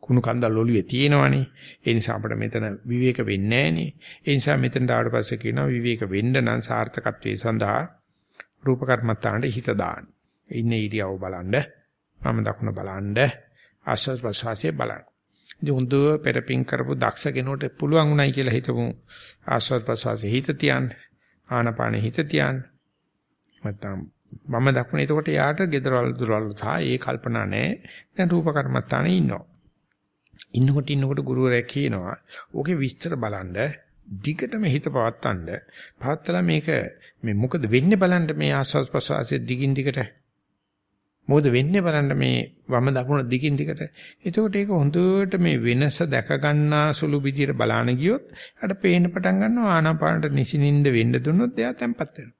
කුණු කන්දල් ඔළුවේ තියෙනවනේ. ඒ නිසා අපිට මෙතන විවේක වෙන්නේ නැහනේ. ඒ නිසා මෙතනට ආවට පස්සේ කියනවා විවේක වෙන්න නම් සාර්ථකත්වයේ සඳහා රූප කර්මත්තාන්ට හිත දාන්න. ඉන්නේ ඉරියව බලන්න. මම දකුණ බලන්න ආශ්වාස ප්‍රශ්වාසයේ බලන්න. ඉතින් හොඳ පෙරපින් කරපු දක්ෂ කෙනෙකුට පුළුවන් උනායි කියලා හිතමු ආශ්වාස ප්‍රශ්වාසයේ හිත තියන්න ආනපානෙ හිත තියන්න. නැත්නම් මම දකුණ එතකොට යාට gedarwal durwal සහ ඒ කල්පනා නැහැ. දැන් රූප කර්මත්තානේ ඉන්නවා. ඉන්නකොට ඉන්නකොට ගුරුවරයා කියනවා ඕකේ විස්තර බලන්න දිගටම හිත පවත්තන්න පවත්තලා මේක මේ මොකද වෙන්නේ බලන්න මේ ආස්වාස් ප්‍රසවාසයේ දිගින් දිගට මොකද වෙන්නේ බලන්න මේ වම දකුණ දිගින් දිගට. එතකොට ඒක හොඳට මේ වෙනස දැක ගන්නා සුළු විදියට බලාන ගියොත් අර පේන්න පටන් ගන්නවා ආනාපානට නිසිනින්ද වෙන්න දුන්නොත් එයා තැම්පත් වෙනවා.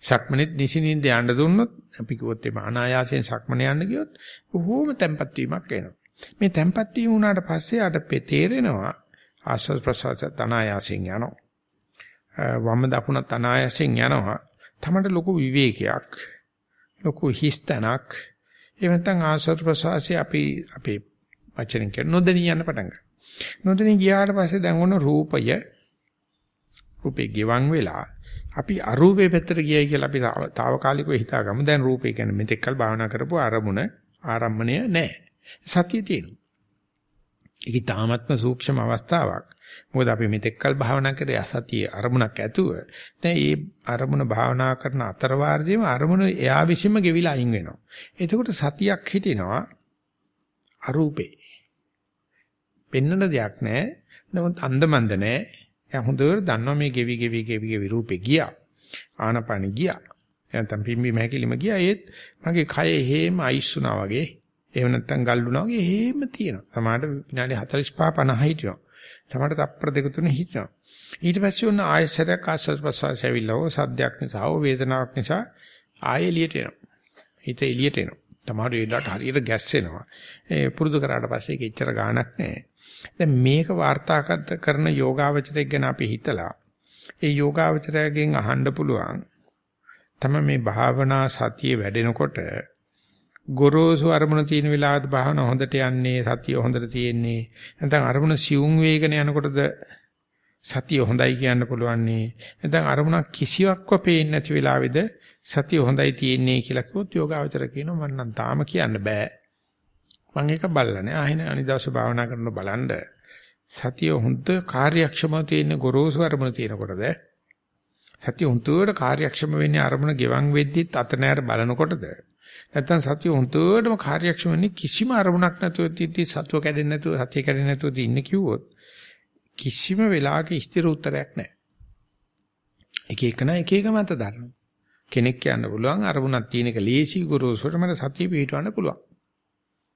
සක්මනෙත් නිසිනින්ද යන්න දුන්නොත් අපි කිව්වොත් එම අනායාසයෙන් සක්මන යන්න ගියොත් බොහෝම තැම්පත් වීමක් එනවා. මේ තැම්පත් වීම වුණාට පස්සේ අට තේරෙනවා ආස්වාද ප්‍රසවාස තනායාසයෙන් යනවා. වම දකුණ තනායාසයෙන් යනවා. තමන්ට ලොකු විවේකයක් ලොකු හිස්තනක් එහෙම නැත්නම් ආශ්‍රද ප්‍රසවාසය අපි අපේ වචනෙන් කියන නොදෙනී යන පටන් ගන්නවා. නොදෙනී ගියාට පස්සේ දැන් ඔන්න රූපය රූපේ ගෙවන් වෙලා අපි අරූපේ පැත්තට ගියයි කියලා අපි తాවකාලිකව හිතාගමු. දැන් රූපේ කියන්නේ මෙතෙක්කල් භාවනා කරපු අරමුණ ආරම්මණය නැහැ. සතිය තියෙනවා. ඒක තාමත්ම සූක්ෂම අවස්ථාවක්. මොකද අපි මෙතෙක්කල් භාවනා කරේ අසතිය අරමුණක් ඇතුව. දැන් මේ අරමුණ භාවනා කරන අතර වාර්ධියම අරමුණ එයා විසින්ම ගෙවිලා අයින් වෙනවා. එතකොට සතියක් හිටිනවා අරූපේ. පෙන්නන දෙයක් නැහැ. නමුත් අන්දමන්ද නැහැ. එයා හොඳට දන්නවා මේ ගෙවි ගෙවි ගෙවි ගෙවි රූපේ ගියා. ආනපන ගියා. එතන පිම්බි මහැකිලිම ගියා. ඒත් මගේ කය හේම අයිස්සුනා වගේ එහෙම නැත්නම් ගල්ුණා වගේ එහෙම තියෙනවා. සමහරට විනාඩි 45 50 හිටිනවා. සමහරට තප්පර දෙක තුන හිටිනවා. ඊට පස්සේ උන්න ආයසරයක් ආස්වාස් ප්‍රසවාස ඇවිල්ලා ඕ සද්දයක් නිසා ඕ වේදනාවක් නිසා ආයෙ එළියට එනවා. හිත එළියට එනවා. තමයි ඒලට හරියට ගැස්සෙනවා. ඒ පුරුදු කරාට පස්සේ ඒක එච්චර ගාණක් නැහැ. දැන් මේක වාර්තාගත කරන යෝගාවචරයක් ගැන අපි හිතලා ඒ යෝගාවචරයෙන් අහන්න පුළුවන් තමයි මේ භාවනා සතිය වැඩෙනකොට ගොරෝසු අරමුණ තියෙන වෙලාවට භාවන හොඳට යන්නේ සතිය හොඳට තියෙන්නේ. නැත්නම් අරමුණ සියුම් වේගන යනකොටද සතිය හොඳයි කියන්න පුළුවන් නේ නැත්නම් අරමුණ කිසියක්ව පේන්නේ නැති වෙලාවේද සතිය හොඳයි තියෙන්නේ කියලා කිව්වොත් යෝගාවචර කියනවා මම නම් තාම කියන්න බෑ. මම ඒක බලලා නෑ. ආහින අනිදාස භාවනා කරන බලන්න. සතිය හොඳ කාර්යක්ෂමව තියෙන ගොරෝසු අරමුණ තියෙනකොටද සතිය හොඳට කාර්යක්ෂම වෙන්නේ අරමුණ ගෙවන් වෙද්දිත් අත නෑර බලනකොටද? නැත්තම් සතිය හොඳටම කාර්යක්ෂම වෙන්නේ කිසිම අරමුණක් නැතුව තියදී සතුව කැඩෙන්නේ නැතුව සතිය කැඩෙන්නේ නැතුව ඉන්න කිව්වොත් කිසිම වෙලාවක ස්ථිර උත්තරයක් නැහැ. එක එකන එක එක මත දන්නවා. කෙනෙක් කියන්න පුළුවන් අරමුණක් තියෙන එක ලේසි ගුරුසොට මට සතිය පිටවන්න පුළුවන්.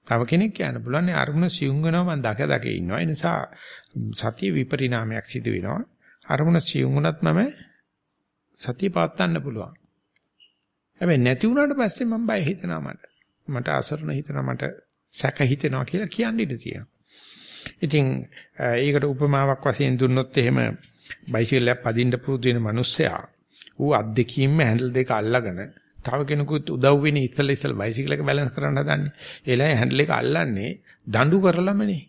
තව කෙනෙක් කියන්න පුළුවන් නේ අරමුණ සියුම් වෙනවා මම දක දක ඉන්නවා. ඒ නිසා සතිය විපරිණාමයක් සිදු වෙනවා. අරමුණ සියුම් වුණත් මම සතිය පවත්වන්න පුළුවන්. හැබැයි නැති වුණාට පස්සේ මම බය හිතෙනවා මට. මට අසරණ හිතෙනවා මට සැක හිතෙනවා කියලා කියන්න ඉඩ තියෙනවා. ඉතින් ඒකට උපමාවක් වශයෙන් දුන්නොත් එහෙම බයිසිකලයක් පදින්න පුරුදු වෙන මිනිස්සයා ඌ අත් දෙකින්ම හැන්ඩල් දෙක අල්ලගෙන තව කෙනෙකුත් උදව් වෙන ඉස්සල ඉස්සල බයිසිකල් එක බැලන්ස් කරන්න හදන්නේ. ඒලයි හැන්ඩල් එක අල්ලන්නේ දඬු කරලමනේ.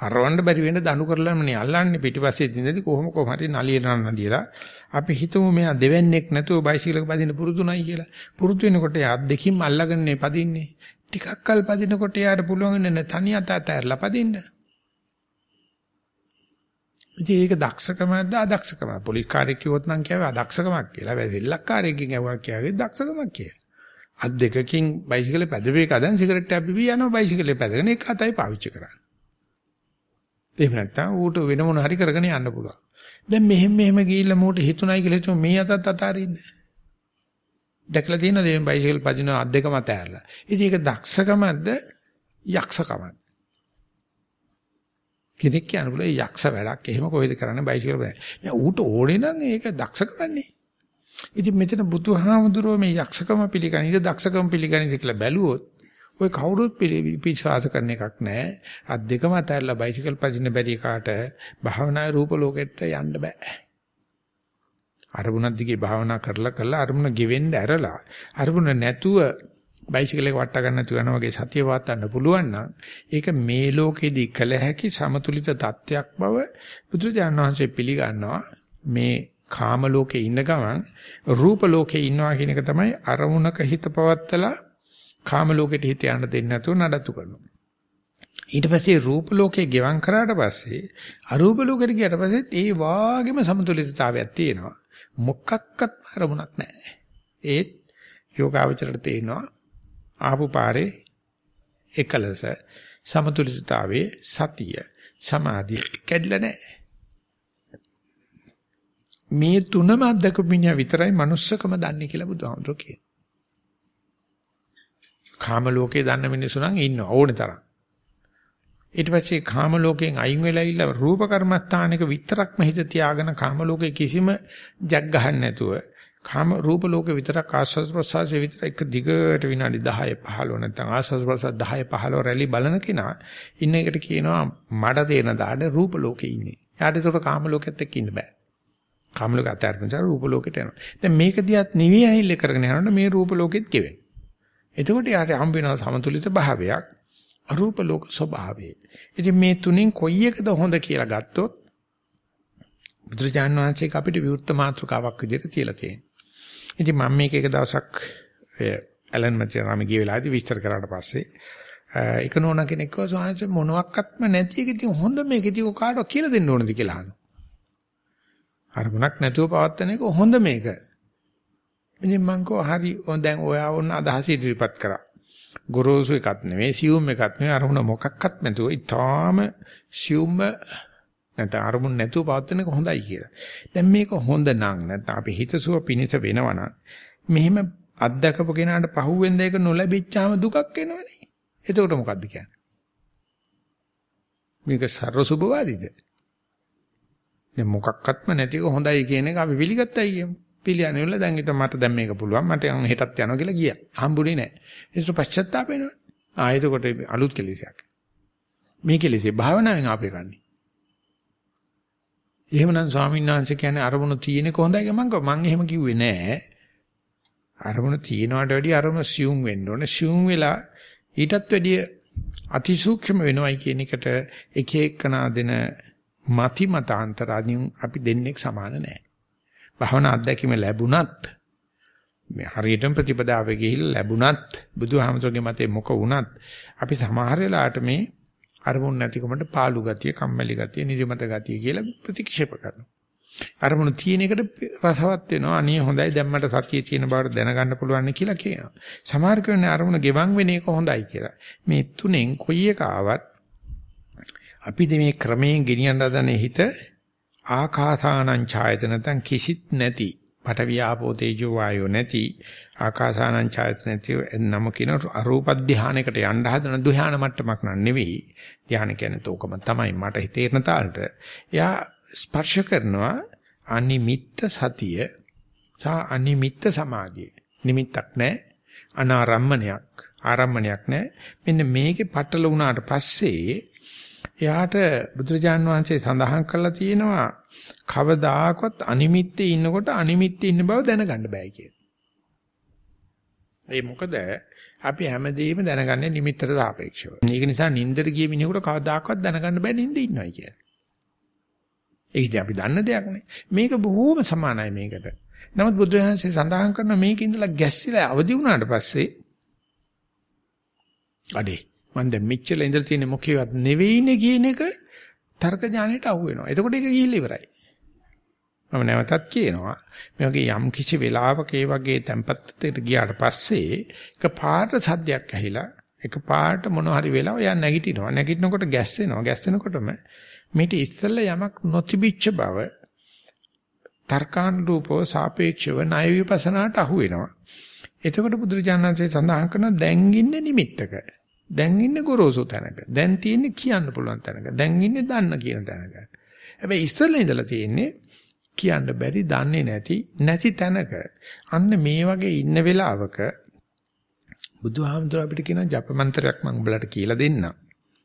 හරවන්න බැරි වෙන දඬු කරලමනේ අල්ලන්නේ පිටිපස්සේ දින්දදී කොහොම කොහම හරි නලියන නලියලා අපි හිතමු මෙයා දෙවන්නේක් නැතුව බයිසිකල් එක පදින්න පුරුදු නැහැ කියලා. පුරුදු වෙනකොට අත් දෙකින්ම අල්ලගන්නේ පදින්නේ. ටිකක් කල් පදිනකොට යාට පුළුවන් නේ තනිය අත අතහැරලා පදින්න. ඉතින් ඒක දක්ෂකමක්ද අදක්ෂකමක්ද? පොලිස් කාර්යයක් කිව්වොත් නම් කියවේ අදක්ෂකමක් කියලා. හැබැයි දෙල්ලක්කාරයෙක්ගෙන් ඇහුවා කියවේ දක්ෂකමක් කියලා. අත් දෙකකින් බයිසිකලේ පැදපේ කදන් සිගරට් එකක් බිවි යනවා බයිසිකලේ පැදගෙන එක අතයි පාවිච්චි කරන්නේ. එහෙම නැත්නම් ඌට වෙන මොන හරි කරගෙන යන්න පුළුවන්. දැන් මෙහෙම මෙහෙම ගිහිල්ලා මූට හිතුණයි කියලා හිතුව මේ අතත් අතාරින්නේ. දැකලා තියෙනවද මේ බයිසිකල් පදින අත් දෙකම අතහැරලා. ඉතින් ඒක දක්ෂකමක්ද යක්ෂකමක්ද? කෙනෙක් කියන්න බුල යක්ෂ වැඩක්. එහෙම කොහෙද කරන්නේ බයිසිකල් බෑ. නෑ ඌට ඕනේ නම් ඒක දක්ෂකමන්නේ. ඉතින් මෙතන බුදුහාමුදුරුවෝ මේ යක්ෂකම පිළිගනිද දක්ෂකම පිළිගනිද කියලා බැලුවොත් ඔය කවුරුත් පිළිවිශ්වාස කරන එකක් නෑ. අත් දෙකම අතහැරලා බයිසිකල් පදින්න බැරි කාට භාවනාවේ රූප ලෝකෙට යන්න බෑ. අරමුණක් දිගේ භාවනා කරලා කරලා අරමුණ ගෙවෙන්න ඇරලා අරමුණ නැතුව බයිසිකල් එක වට ගන්න නැතුව යන වගේ සතිය වාතන්න පුළුවන් නම් ඒක මේ ලෝකෙදී කළ හැකි සමතුලිත තත්ත්වයක් බව බුදුරජාණන් වහන්සේ පිළිගන්නවා මේ කාම ලෝකේ ඉන්න ගමන් රූප ලෝකේ ඉන්නවා කියන එක තමයි අරමුණක හිත පවත්තලා කාම ලෝකෙට හිත යන්න දෙන්නේ නැතුව නඩත්තු කරනවා ඊට පස්සේ රූප ලෝකේ ගෙවම් කරාට පස්සේ අරූප ලෝකෙට ගියට පස්සේ ඒ වාගේම සමතුලිතතාවයක් තියෙනවා මොකක්වත් අරමුණක් නැහැ ඒත් යෝගාවචරයට තේනවා ආපු පාරේ එකලස සමතුලිතතාවයේ සතිය සමාධිය කැඩලා නැහැ. මේ තුනම අද්දකපු මිනිහා විතරයි manussකම දන්නේ කියලා බුදුහාමුදුරුවෝ කියනවා. කාම ලෝකේ දන්න මිනිස්සු නම් ඉන්න ඕනේ තරම්. ඊට පස්සේ කාම ලෝකයෙන් අයින් වෙලා ඉල්ල රූප කර්මස්ථානයක විතරක්ම හිත තියාගෙන කාම ලෝකේ කිසිම ජග් ගහන්න නැතුව කාම රූප ලෝකේ විතරක් ආස්වාද ප්‍රසආසයේ විතර එක දිගට විනාඩි 10 15 නැත්නම් ආස්වාද ප්‍රසආස 10 15 රැලි බලන කෙනා ඉන්න එකට කියනවා මට තේරෙන දාඩ රූප ලෝකේ ඉන්නේ. යාට ඒකට කාම ලෝකෙත් එක්ක ඉන්න බෑ. කාම ලෝක අතහැරපෙන රූප ලෝකෙට යනවා. දැන් මේක දිහත් නිවි ඇහිල්ල කරගෙන යනකොට මේ රූප ලෝකෙත් කෙවෙන. එතකොට යාට හම්බ වෙනවා සමතුලිත භාවයක් අරූප ලෝක ස්වභාවයේ. ඉතින් මේ තුنين කොයි එකද හොඳ කියලා ගත්තොත් බුදුරජාන් වහන්සේක අපිට විවෘත මාත්‍රකාවක් විදිහට තියලා තියෙනවා. ඉතින් මම මේක එක දවසක් ඇලන් මැචරාම ගිය වෙලාවේදී විස්තර කරාට පස්සේ එක නෝනා කෙනෙක් කිව්වා ස්වාමීන් වහන්සේ මොනවත්ක්ම නැති එක ඉතින් හොඳ මේක ඉතින් කාටවත් කියලා දෙන්න ඕනද කියලා අහනවා. අරමුණක් නැතුව පවත්වන එක හොඳ මේක. ඉතින් මං කෝ හරි දැන් ඔයා වුණ අදහස ඉදිරිපත් කරා. ගොරෝසු එකක් නෙමෙයි සියුම් එකක් නෙමෙයි අරමුණ මොකක්වත් නැතුව ඊටාම සියුම් නැත්නම් අරමුණ නැතුව පවත්වන එක හොඳයි කියලා. දැන් මේක හොඳ නම් නැත්නම් අපි හිතසුව පිනිස වෙනවනම් මෙහෙම අත්දකපු කෙනාට පහුවෙන්ද ඒක නොලැබිච්චාම දුකක් එනවනේ. එතකොට මොකද්ද කියන්නේ? මේක ਸਰව සුභවාදීද? දැන් මොකක්වත්ම නැතික හොඳයි කියන එක අපි පිළිගත්තයි කියමු. පිළියන්නේ වල දැන් ඊට මට දැන් මේක පුළුවන් මට හෙටත් යනවා කියලා ගියා. හම්බුනේ නැහැ. ඒසු පශ්චත්තාප වෙනවා. ආ එතකොට අලුත් කෙලෙසයක්. මේ කෙලෙසේ භාවනාවෙන් ආපේ කන්නේ. එහෙමනම් ස්වාමීන් වහන්සේ කියන්නේ අරමුණු තියෙන කොහොඳයි මම මම එහෙම කිව්වේ නෑ. අරමුණු තියෙනවට වැඩිය අරමුණ සියුම් වෙන්න ඕනේ. සියුම් වෙලා ඊටත් වැඩිය අතිසූක්ෂම වෙනවයි කියන එකට එක එකනා දෙන මති මතාන්තරාදීන් අපි දෙන්නෙක් සමාන නෑ. භවනා අත්දැකීම ලැබුණත් මේ හරියටම ප්‍රතිපදාවේ ගිහිල්ලා ලැබුණත් බුදුහාමතුන්ගේ මතේ මොක වුණත් අපි සමහර වෙලාවට මේ අරමුණ නැතිකමට පාළු ගතිය, කම්මැලි ගතිය, නිදිමත ගතිය කියලා ප්‍රතික්ෂේප කරනවා. අරමුණු තියෙන එකට රසවත් වෙනවා. අනේ හොඳයි දැන් මට සතියේ තියෙන බවට දැනගන්න පුළුවන් කියලා කියනවා. සමහර කෙනෙක් අරමුණ ගෙවන් වෙන එක හොඳයි කියලා. මේ තුනෙන් කොයි එක ආවත් අපි මේ ක්‍රමයෙන් ගෙනියන්න හදන හිත ආකාසානං ඡායතන නැත්නම් කිසිත් නැති පඨවි ආපෝ තේජෝ වායෝ නැති ආකාසානං ඡායතන නැති නම කියන අරූප ධානයකට යන්න හදන ධ්‍යාන මට්ටමක් නන් නෙවෙයි. ධ්‍යාන කියන්නේ තෝකම තමයි මට හිතේන තාලට. එයා ස්පර්ශ කරනවා අනිමිත්ත සතිය සහ අනිමිත්ත සමාධිය. නිමිත්තක් නැහැ අනාරම්මණයක් ආරම්මණයක් නැහැ මෙන්න මේකේ පටල වුණාට පස්සේ එයාට බුදුරජාන් වහන්සේ සඳහන් කරලා තියෙනවා කවදාකවත් අනිමිත්තේ ඉන්නකොට අනිමිත්තේ ඉන්න බව දැනගන්න බෑ කියලා. ඒ මොකද අපි හැමදේම දැනගන්නේ නිමිත්තට සාපේක්ෂව. ඒක නිසා නින්දට ගිය මිනිහෙකුට කවදාකවත් දැනගන්න බෑ නින්දේ ඉන්නවයි කියලා. ඒක අපි දන්න දෙයක් නේ. මේක බොහෝම සමානයි මේකට. නමුත් බුදුරජාණන්සේ සඳහන් කරන මේක ඉඳලා ගැස්සිලා අවදි වුණාට පස්සේ අඩේ මම දැන් මෙච්චර ඉඳලා තියෙන මොකේවත් නෙවෙයිනේ කියන එක තර්ක ඥානෙට අහු වෙනවා. එතකොට ඒක ගිහිල්ලා ඉවරයි. මම නැවතත් කියනවා මේ වගේ යම් කිසි වෙලාවක ඒ වගේ tempත්තට ගියාට පස්සේ එක පාට සද්දයක් ඇහිලා එක පාට මොන හරි වෙලාව යා නැගිටිනවා. නැගිටිනකොට ගැස්සෙනවා. ගැස්සෙනකොටම මේට ඉස්සෙල්ලා යමක් නොතිබිච්ච බව තර්කානුරූපව සාපේක්ෂව ණය විපසනාට අහු වෙනවා. එතකොට බුදුරජාණන්සේ සඳහන් කරන දැන් ඉන්නේ නිමිත්තක. දැන් ඉන්නේ ගොරෝසු තැනක. දැන් තියෙන්නේ කියන්න පුළුවන් තැනක. දැන් ඉන්නේ දන්න කියන තැනක. හැබැයි ඉස්සෙල්ලා ඉඳලා තියෙන්නේ කියන්න බැරි, දන්නේ නැති, නැති තැනක. අන්න මේ වගේ ඉන්න වෙලාවක බුදුහාමුදුර අපිට කියන ජප මන්ත්‍රයක් මම උඹලට කියලා දෙන්නම්.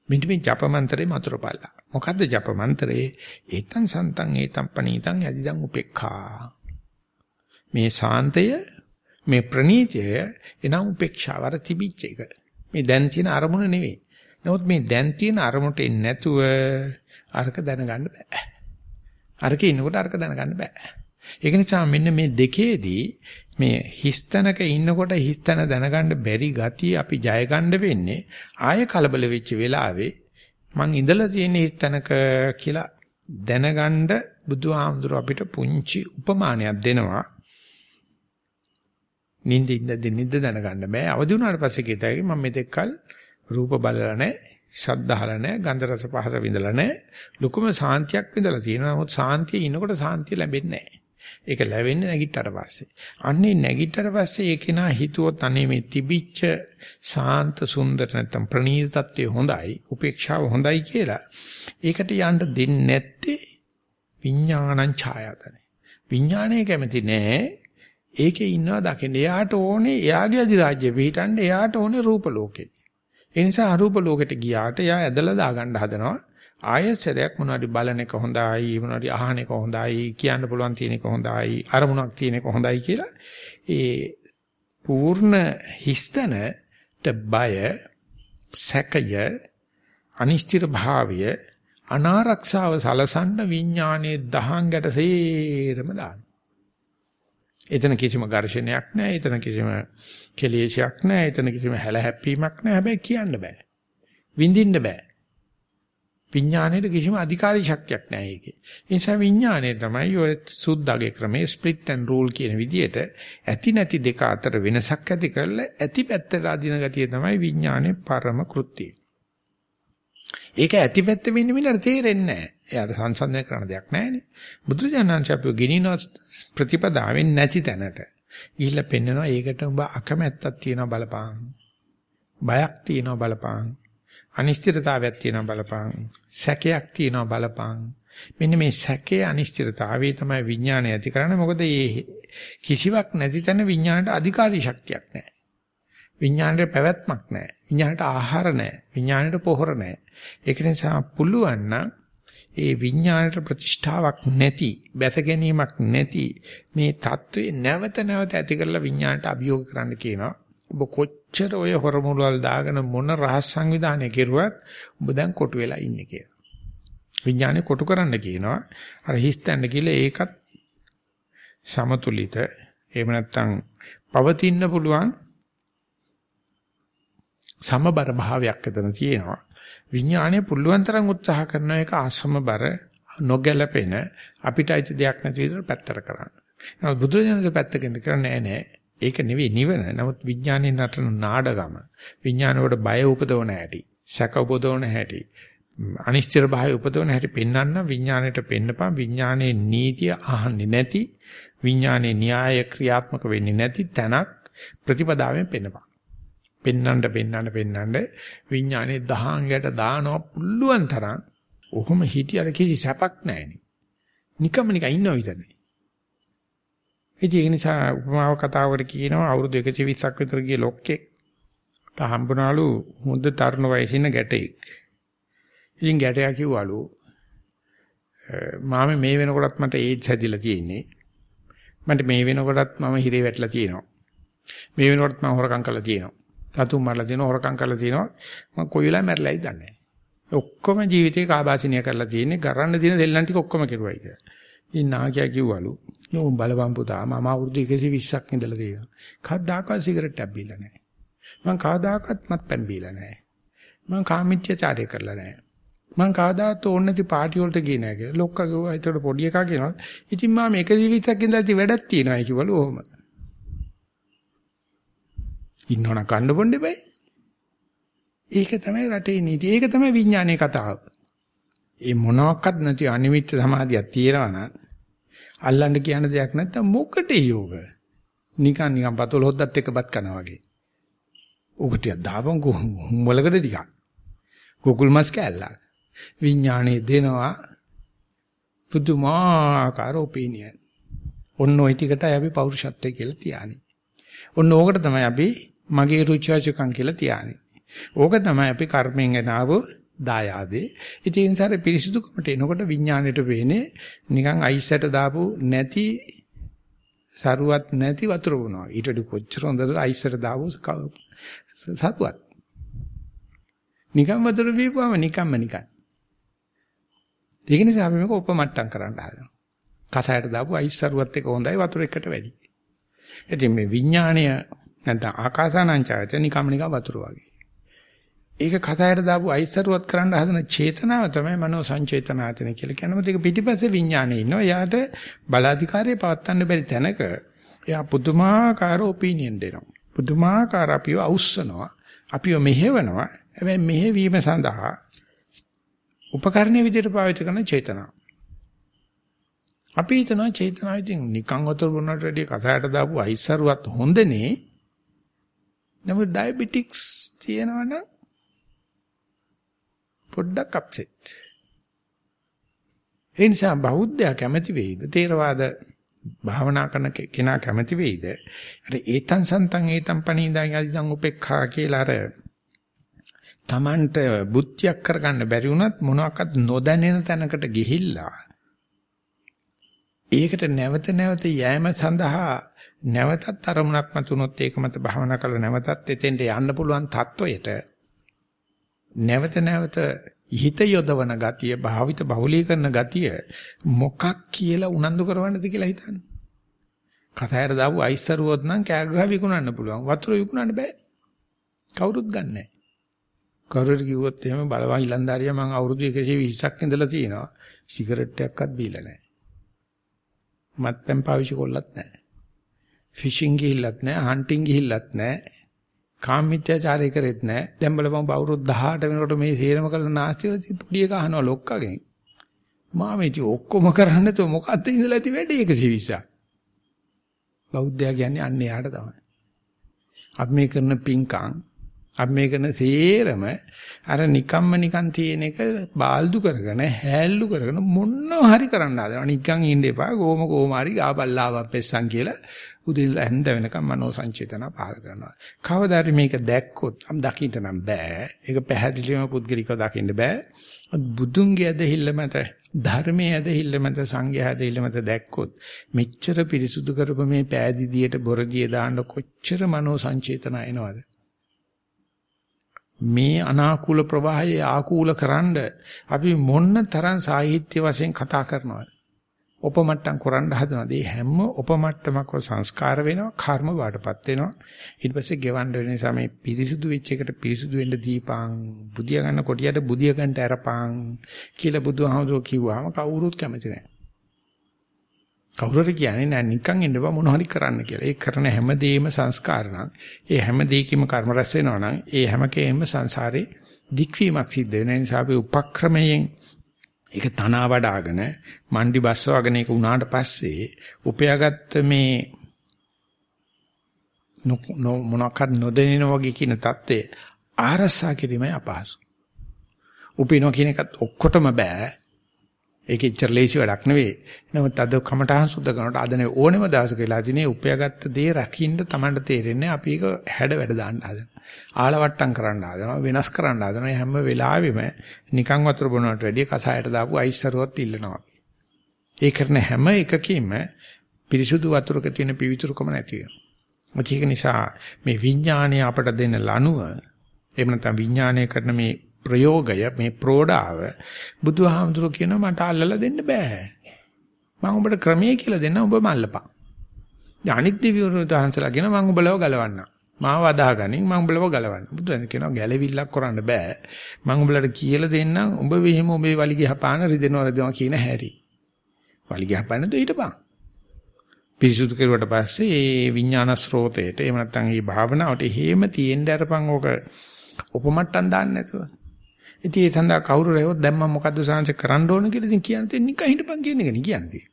මෙන්න මේ ජප මන්ත්‍රේ මතුරුපල්ලා. මොකද්ද ජප මන්ත්‍රේ? ඒතං සන්තං ඒතං පනීතං යදිදං උපේක්ඛා. මේ සාන්තය මේ ප්‍රණීතය එනම් උපේක්ෂාව අර තිබිච්ච එක. මේ දැන් තියෙන අරමුණ නෙවෙයි. නමුත් මේ දැන් තියෙන අරමුණට එන්නේ නැතුව අරක දැනගන්න බෑ. අරකේ ඉන්නකොට අරක දැනගන්න බෑ. ඒක නිසා මෙන්න මේ දෙකේදී මේ හිස්තනක ඉන්නකොට හිස්තන දැනගන්න බැරි ගතිය අපි ජය ගන්න වෙන්නේ ආය කලබල වෙච්ච වෙලාවේ මං ඉඳලා තියෙන හිස්තනක කියලා දැනගන්න බුදුහාමුදුර අපිට පුංචි උපමානයක් දෙනවා නිින්ද ඉඳ නිින්ද දැනගන්න බෑ. අවදි වුණාට පස්සේ කියතයි මම මෙතෙක්කල් රූප බලලා නැහැ, ශබ්ද අහලා නැහැ, ගන්ධ රස පහස විඳලා නැහැ. ලොකුම සාන්තියක් විඳලා තියෙනවා. නමුත් සාන්තිය ඉනකොට සාන්තිය ලැබෙන්නේ නැහැ. ඒක ලැබෙන්නේ නැගිට්ටට පස්සේ. අන්නේ නැගිට්ටට පස්සේ ඒ කෙනා හිතුවොත් අනේ මේ තිබිච්ච සාන්ත සුන්දර නැත්තම් ප්‍රණීත තත්ත්වය හොඳයි, උපේක්ෂාව හොඳයි කියලා. ඒකට යන්න දෙන්නේ නැත්තේ විඥානං ඡායතනෙ. විඥානය කැමති නෑ ඒකේ ඉන්නවා දකින්න. එයාට ඕනේ එයාගේ අධිරාජ්‍ය පිටින්ද එයාට ඕනේ රූප ලෝකේ. ඒ නිසා අරූප ලෝකෙට ගියාට එයා ඇදලා දාගන්න හදනවා. ආයසරයක් මොනවාරි බලන එක හොඳයි, මොනවාරි අහන එක හොඳයි, කියන්න පුළුවන් තියෙන එක හොඳයි, අරමුණක් තියෙන එක හොඳයි කියලා ඒ පූර්ණ හිස්තනට බය, සැකය, අනිශ්චිත භාවය, අනාරක්ෂාව සලසන්න විඥානයේ දහංගට සේරම දාන. එතන කිසිම ඝර්ෂණයක් නැහැ. එතන කිසිම කෙලෙසයක් නැහැ. එතන කිසිම හැල හැප්පීමක් නැහැ. හැබැයි කියන්න බෑ. විඳින්න බෑ. විඥාණයට කිසිම අධිකාරී ශක්තියක් නැහැ ඒකේ. ඒ නිසා විඥාණය තමයි ඔය සුද්ධගේ ක්‍රමයේ ස්ප්ලිට් ඇන්ඩ් රූල් කියන විදිහට ඇති නැති දෙක අතර වෙනසක් ඇති කරලා ඇති පැත්තට අදින ගතිය තමයි විඥානයේ පරම කෘත්‍යය. ඒක ඇති පැත්ත වෙන්නේ මිලට තේරෙන්නේ නැහැ. එයාට සංසන්දනය කරන්න දෙයක් නැහැනේ. බුදුරජාණන් අපිව ගෙනින ප්‍රතිපදාවෙන් නැති තැනට ගිහිල්ලා පෙන්නනවා ඒකට උඹ අකමැත්තක් තියෙනවා බලපං. බයක් තියෙනවා බලපං. අනිශ්චිතතාවයක් තියෙනවා බලපං. සැකයක් තියෙනවා බලපං. මෙන්න මේ සැකේ අනිශ්චිතතාවය තමයි විඥානය ඇති කරන්නේ. මොකද මේ කිසිවක් නැති තැන විඥාණයට අධිකාරී ශක්තියක් නැහැ. විඥාණයට පැවැත්මක් නැහැ. විඥාණයට ආහාර නැහැ. විඥාණයට පොහොර නැහැ. ඒක නිසා පුළුවන් නම් ඒ විඥාණයට ප්‍රතිෂ්ඨාවක් නැති, බැස ගැනීමක් නැති මේ தત્ත්වේ නැවත නැවත ඇති කරලා විඥාණයට අභියෝග කරන්න කියනවා. ඔබ කොච්චර ඔය හොරමුලවල් දාගෙන මොන රහස් සංවිධානය කෙරුවත් ඔබ දැන් කොටු වෙලා ඉන්නේ කියලා. විඥාණය කොටු කරන්න කියනවා. අර හිස්තැන්න කියලා ඒකත් සමතුලිත එහෙම නැත්නම් පවතින්න පුළුවන් සමබර භාවයක් එතන තියෙනවා. විඥාණය පුළුවන් තරම් උත්සාහ කරන එක අසමබර නොගැලපෙන අපිට අයිති දෙයක් නැති විදිහට පැත්තට කරන්න. නමුත් බුදුරජාණන්සේ පැත්තකින් කරන්නේ නෑ නෑ. ඒක නෙවෙයි නිවන. නමුත් විඥානයේ නටන නාඩගම. විඥානවල බය උපදවන හැටි. සැක උපදවන හැටි. අනිශ්චිත භාවය උපදවන හැටි පෙන්වන්න විඥාණයට පෙන්නපන් විඥානයේ නීතිය අහන්නේ නැති විඥානයේ න්‍යාය ක්‍රියාත්මක වෙන්නේ නැති තැනක් ප්‍රතිපදාවෙන් පෙන්නපන්. පෙන්නන්න පෙන්නන්න පෙන්නන්න විඥානේ දහංගයට දානවා පුළුවන් තරම් ඔහොම හිටියර කිසි සැපක් නැහෙනි. නිකම්ම නිකන් ඉන්නව විතරනේ. ඒ නිසා උපමාව කතාවකට කියනවා අවුරුදු 120ක් විතර ගිය ලොක්කෙක් හම්බුනාලු හොඳ තරුණ වයසේ ඉන්න ගැටෙක්. ඉතින් ගැටයා කිව්වලු මාමේ මේ වෙනකොටත් මට ඒඩ්ස් හැදිලා තියෙන්නේ. මට මේ වෙනකොටත් මම හිරේ වැටලා තියෙනවා. මේ වෙනකොටත් මම හොරකම් කරලා තියෙනවා. තතුම් මරලා තියෙනවා හොරකම් කරලා තියෙනවා. මම කොයි වෙලාවෙ මැරෙලායි දන්නේ නැහැ. ඔක්කොම ජීවිතේ කාබාසිනිය කරලා තියෙන්නේ ගරන්න තියෙන දෙල්ලන් ටික ඔක්කොම කෙරුවයි කියලා. ඉතින් නාකියා කිව්වලු "නෝ බලපන් පුතා මම අවුරුදු 120ක් ඉඳලා තියෙනවා. කවදාකවත් සිගරට් එකක් බීලා නැහැ. මම කවදාකවත් මත්පැන් බීලා නැහැ. මම කාමීත්‍යචාරය කරලා නැහැ. මං කවදාත් ඕනේ නැති පාටි වලට ගියේ නැහැ කියලා. ලොක්කා කිව්වා ඒතකොට පොඩි එකා කියනවා. ඉතින් මම 120ක් ඉඳලා ඉතින් වැඩක් තියෙනවා කිව්වලු ඔහොම. ඉන්නවනම් කන්න බොන්න බෑ. ඒක තමයි රටේ නීති. ඒක තමයි විඥානයේ කතාව. ඒ මොනවත් නැති අනිමිත්ත සමාධියක් තියෙනවා නම් අල්ලන්න කියන දෙයක් නැත්තම් මොකටද යෝග? නිකන් නිකන් පතොල හොද්දත් එක්කපත් කරනවා වගේ. ඔක ටික දාපන් මොලකට ටිකක්. කුකුල් මස් කැල්ලක්. විඥානේ දෙනවා පුදුමාකාර ඔපිනියන්. ඔන්න ওই ටිකටයි අපි පෞරුෂත්වය කියලා තියන්නේ. ඔන්න ඕකට තමයි අපි මගේ රුචිජකම් කියලා තියන්නේ. ඕක තමයි අපි කර්මෙන් එනාව දායාදේ. ඉතින් සාර පිරිසිදුකමට එනකොට විඥාණයට වෙන්නේ නිකන් අයිසට දාපු නැති සරුවත් නැති වතුර වුණා. ඊට වඩා කොච්චර හොඳද අයිසට දාපු සරුවත්. නිකන් වතුර බීපුවම නිකම්ම නිකන්. ඒක නිසා අපි මේක උපමට්ටම් කරන්න හදනවා. කසයට දාපු අයිස් සරුවත් එක හොඳයි වතුර එකට වැඩි. ඉතින් මේ විඥාණය නැත්නම් ආකාසානංචායත නිකම් නිකම් වතුර වගේ. ඒක කතායට දාපු අයිසරුවත් කරන්න හදන චේතනාව තමයි මනෝ සංචේතනායතන කියලා කියනවා. මේක පිටිපස්සේ විඥානේ ඉන්නවා. එයාට බලාධිකාරයේ පවත්වන්න බැරි තැනක එයා පුදුමාකාර ඔපිනියන් දෙනවා. පුදුමාකාර අපිව අවුස්සනවා. අපිව මෙහෙවනවා. හැබැයි මෙහෙවීම සඳහා උපකරණයේ විදිහට පාවිච්චි කරන චේතනාව. අපි හිතනවා චේතනාව ඉතින් නිකන් වතුර බොන්නට වැඩිය කසායට දාපු අයිසරුවත් හොඳනේ. නමුත් ඩයබටික්ස් තියෙනවනම් පොඩ්ඩක් අප්සෙට්. ඒ නිසා බෞද්ධයා කැමති වෙයිද? තේරවාද භාවනා කරන කෙනා කැමති වෙයිද? අර ඒතං සන්තං ඒතං පණීදාං අදිසං උපේක්ඛා කියලා අර Tamanට බුද්ධියක් කරගන්න බැරි වුණත් මොනවාක්වත් නොදැනෙන තැනකට ගිහිල්ලා ඒකට නැවත නැවත යෑම සඳහා නැවතත් අරමුණක් මතුනොත් ඒක මත භාවනා කරලා නැවතත් එතෙන්ට යන්න පුළුවන් තත්වයට නැවත නැවත හිත යොදවන ගතිය භාවිත බහුලීකරන ගතිය මොකක් කියලා උනන්දු කරවන්නද කියලා හිතන්න. කතායට දාපු අයිස්සරුවොත් නම් කෑ ගහ විකුණන්න පුළුවන්. වතුර විකුණන්න බෑ. කවුරුත් ගන්නෑ. කවුරුත් කිව්වොත් එහෙම බලවන් ඉලන්දාරියා මම අවුරුදු 120ක් ඉඳලා තියෙනවා. සිගරට් එකක්වත් බීලා නැහැ. මත්පැන් පාවිච්චි කොල්ලත් නැහැ. ෆිෂින් ගිහිල්ලත් නැහැ, හන්ටින් ගිහිල්ලත් නැහැ. කාමීත්‍යාචාරය කරෙත් නැහැ. දැන් බලපන් අවුරුදු 18 වෙනකොට මේ සේරම කළ නාස්තිවලදී පොඩි එක අහනවා ලොක්කගෙන්. මාමේටි ඔක්කොම කරන්න තෝ මොකද්ද ඉඳලා ඇති වැඩේ 120ක්. බෞද්ධයා කියන්නේ අන්න එයාට තමයි. අපි මේ කරන පිංකම් අපි මේ කරන සේරම අර නිකම්ම නිකන් තියෙන එක බාල්දු කරගෙන හැල්ලු කරගෙන මොනව හරි කරන්න හදනවා. නිකන් ඉන්න එපා. කොහොම කොහොම හරි ගාබල්ලාවක් පෙස්සන් කියලා උදේ ඉඳලා හැන්ද වෙනකම් මනෝ සංචේතන පහල කරනවා. කවදාද මේක දැක්කොත් අම් දකින්න නම් බෑ. ඒක පැහැදිලිවම පුද්ගලිකව දකින්න බෑ. බුදුන්ගේ ඇදහිල්ල මත ධර්මයේ ඇදහිල්ල මත සංඝයා ඇදහිල්ල මත දැක්කොත් මෙච්චර පිරිසුදු කරපු මේ පෑදිදියට බොරදිය දාන්න කොච්චර මනෝ සංචේතන එනවද? මේ අනාකූල ප්‍රවාහයේ ආකූල කරන්න අපි මොන්න තරම් සාහිත්‍ය වශයෙන් කතා කරනවද? උපමට්ටම් කරන්න හදනවා. ඒ හැම උපමට්ටමක්ව සංස්කාර වෙනවා, කර්ම බාටපත් වෙනවා. ඊට පස්සේ ගෙවන්න වෙන නිසා මේ පිරිසුදු වෙච්ච එකට පිරිසුදු වෙන්න දීපං, බුදියා ගන්න කොටියට බුදියා ගන්නට අරපං කියලා බුදුහාමුදුරුවෝ කිව්වම කවුරුත් කැමති නැහැ. කවුරුරි කියන්නේ නෑ නිකන් ඉන්න බා මොන හරි කරන්න කියලා. ඒ කරන හැම දෙයක්ම සංස්කාර නම්, ඒ හැම දෙයකම කර්ම රැස් වෙනවා නම්, ඒ හැම කේම සංසාරේ දික්වීමක් සිද්ධ වෙන නිසා අපි උපක්‍රමයෙන් ඒක තනවා වඩාගෙන මණ්ඩි බස්සවගෙන ඒක උනාට පස්සේ උපයාගත්ත මේ මොනක්වත් නොදෙනින වගේ කියන தත්ත්වය ආරසා කිරීමයි අපහසු. උපිනෝ කියන එකත් ඔක්කොටම බෑ. ඒක ඉච්චර ලේසි වැඩක් නෙවෙයි. නමුත් අද කමටහන් සුද්ධ කරනකොට අද නේ ඕනෙම දවසක වෙලා දිනේ උපයාගත්ත දේ රකින්න Tamanට තේරෙන්නේ අපි ඒක හැඩ වැඩ දාන්න හදනවා. ආලවට්ටම් කරන්න හදනවා වෙනස් කරන්න හදනවා හැම වෙලාවෙම නිකන් වතුර බොනවට වැඩිය කසායට දාපු අයිස් සරුවත් ඉල්ලනවා. ඒ කරන හැම එකකින්ම පිරිසුදු වතුරක තියෙන පිවිතුරුකම නැති වෙනවා. ඒක නිසා මේ විඥාණය අපට දෙන ලනුව එහෙම නැත්නම් විඥාණය කරන මේ ප්‍රයෝගය මේ ප්‍රෝඩාව බුදුහාමුදුරුවෝ කියනවා මට අල්ලලා දෙන්න බෑ. මම උඹට ක්‍රමයේ කියලා දෙන්න උඹ මල්ලපන්. අනිත් දිවිවරු තහන්සලා කියන මම උඹලව ගලවන්නම්. මාව අදාහගනින් මම උඹලව ගලවන්න. බුදුන් කියනවා ගැලවිල්ලක් කරන්න බෑ. මම උඹලට කියලා දෙන්නම් උඹ වෙහිම උඹේ වලිගය හපාන රිදෙනවා රිදෙනවා කියන හැටි. වලිගය හපාන්න දෙ ඊටපන්. පිරිසුදු කෙරුවට පස්සේ ඒ විඥාන ස්රෝතේට එහෙම නැත්නම් මේ භාවනාවට හේම තියෙන්න අරපන් ඕක උපමට්ටම් දාන්න නැතුව. ඉතින් ඒ සඳහා කවුරු රැවොත් දැන් මම මොකද්ද සාංශ කරන්න ඕන කියලා ඉතින් කියන්න තියෙන නිකන් හිටපන් කියන එක නේ කියන්නේ.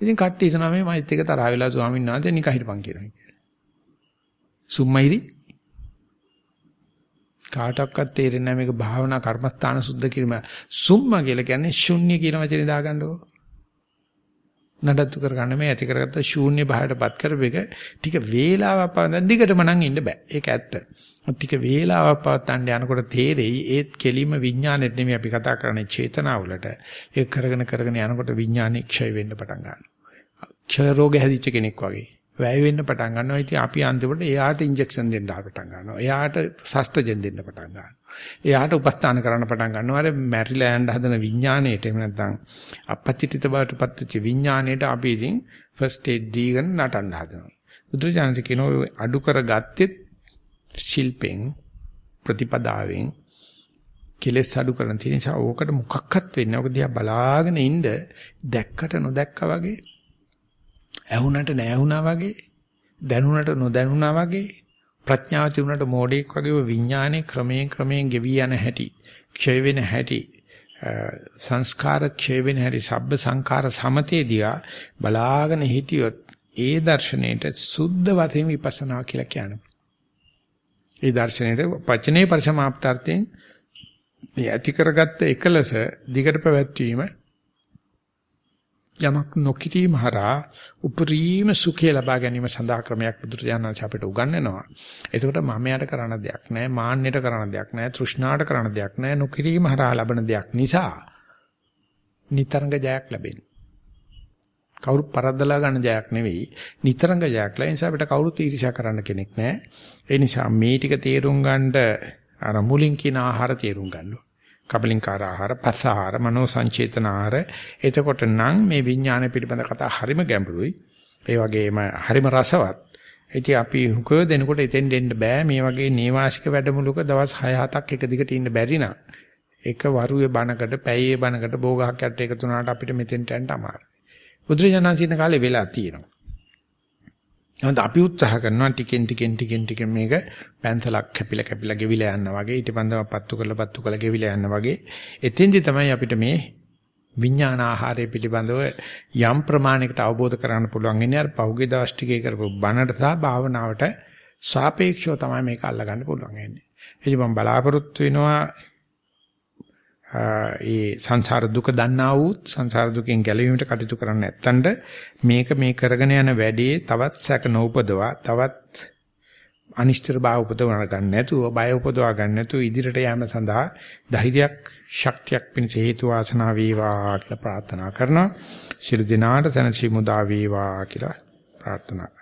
ඉතින් කට්ටිය ඉතන මේ මයිත් එක තරහ වෙලා ස්වාමීන් වහන්සේ නිකන් හිටපන් කියනවා. සුම්මයිරි කාටවත් තේරෙන්නේ නැහැ මේක භාවනා කර්මස්ථාන සුද්ධ කිරීම. සුම්ම කියලා කියන්නේ ශුන්‍ය කියන වචනේ දාගන්නකො. නඩත්තු කරගන්න මේ ඇති කරගත්ත ශූන්‍ය භාවයටපත් කරපෙක ටික වේලාවක් පවන දිගටම නම් ඉන්න බෑ. ඒක ඇත්ත. ටික වේලාවක් පවත්තන්න යනකොට තේරෙයි ඒත් කෙලිම විඥානෙත් නෙමෙයි අපි කතා කරන්නේ චේතනාවලට. ඒක කරගෙන කරගෙන යනකොට විඥානෙ ක්ෂය වෙන්න පටන් ගන්නවා. ක්ෂය රෝග හැදිච්ච කෙනෙක් වගේ. වැය වෙන්න පටන් ගන්නවා. ඉතින් අපි අන්තිමට එයාට ඉන්ජෙක්ෂන් දෙන්න පටන් ගන්නවා. එයාට සස්තජෙන් දෙන්න පටන් ගන්නවා. එයාට උපස්ථාන කරන්න පටන් ගන්නවා. අර මැරිලෑන්ඩ් හදන විඥාණයට එහෙම නැත්නම් අපපතිතිත බවට පත්වෙච්ච විඥාණයට අපි ඉතින් ෆස්ට් ඒඩ් දීගෙන නටන්න හදනවා. බුදුරජාණන් කියනවා අඩු කරගත්තෙත් ශිල්පෙන් ප්‍රතිපදාවෙන් කෙලස් අඩු කරන තියෙන නිසා ඕකට මොකක්වත් වෙන්නේ. ඔක දිහා බලාගෙන ඉන්න දැක්කට නොදැක්කා වගේ ඇහුණට නැහුණා වගේ දැනුණට නොදැනුණා වගේ ප්‍රඥාව තිබුණට මෝඩෙක් වගේ විඥානේ ක්‍රමයෙන් ක්‍රමයෙන් ගෙවි යන හැටි ක්ෂය වෙන හැටි සංස්කාර ක්ෂය වෙන හැටි සබ්බ සංඛාර සමතේදියා බලාගෙන හිටියොත් ඒ දර්ශනයේට සුද්ධ වශයෙන් විපස්සනා කියලා කියනවා. ඒ දර්ශනයේට පචනේ පරිසමාප්තාර්ථයෙන් මේ ඇති කරගත්ත එකලස දිගට පැවැත්වීම යමක් නොකිරීම හරහා උපරිම සුඛය ලබා ගැනීම සඳහා ක්‍රමයක් බුදුරජාණන් අපිට උගන්වනවා. එතකොට මමයට කරන්න දෙයක් නැහැ, මාන්නයට කරන්න දෙයක් නැහැ, තෘෂ්ණාට කරන්න දෙයක් නැහැ. නොකිරීම හරහා ලබන දෙයක් නිසා නිතරංග ජයක් ලැබෙනවා. කවුරු පරද්දලා ගන්න ජයක් නෙවෙයි, නිතරංග ජයක් ලැබෙන නිසා අපිට කවුරුත් ඊර්ෂ්‍යා කරන්න කෙනෙක් නැහැ. ඒ නිසා මේ ටික තේරුම් ගන්නට අර මුලින් කියන ආහාර තේරුම් ගන්නවා. කබලින්කාර ආහාර, පස ආහාර, මනෝ සංචේතන ආහාර. එතකොට නම් මේ විඥාන පිළිබඳ කතා හරිම ගැඹුරුයි. ඒ වගේම හරිම රසවත්. ඉතින් අපි හුක දෙනකොට එතෙන් දෙන්න බෑ මේ වගේ නේවාසික වැඩමුළුක දවස් 6-7ක් එක දිගට ඉන්න බැරි නම් එක වරුවේ බණකට පැයේ බණකට බෝගහක් යට එකතු වුණාට අපිට මෙතෙන්ට යන්න අමාරුයි. බුදුරජාණන් කාලේ වෙලා තියෙනවා. නමුත් අපි උත්සාහ කරනවා ටිකෙන් ටිකෙන් ටිකෙන් ටිකෙන් මේක පැන්සලක් කැපිලා කැපිලා ගෙවිලා යනවා වගේ ඊටපන්දම පත්තු කරලා පත්තු කරලා ගෙවිලා යනවා වගේ එතෙන්දි තමයි අපිට මේ විඥාන ආහාරය පිළිබඳව යම් ප්‍රමාණයකට අවබෝධ කරගන්න පුළුවන් ඉන්නේ අර පහුගිය දවස් ටිකේ කරපු බණට සහ භාවනාවට සාපේක්ෂව තමයි මේක අල්ලගන්න පුළුවන් ඉන්නේ. එහි මම බලාපොරොත්තු වෙනවා ඒ සංසාර දුක දන්නා වූත් සංසාර දුකෙන් ගැලවීමට කටයුතු කරන්න නැත්තඳ මේක මේ කරගෙන යන වැඩේ තවත් සැක නොඋපදවා තවත් අනිෂ්ඨර භාව උපදවන ගන්න නැතුව බය උපදවා ගන්න නැතුව ඉදිරියට යාම සඳහා ධෛර්යයක් ශක්තියක් පිණිස හේතු වාසනා වේවා කියලා ප්‍රාර්ථනා කරනවා. සියලු දිනාට සැනසීම උදා වේවා කියලා ප්‍රාර්ථනා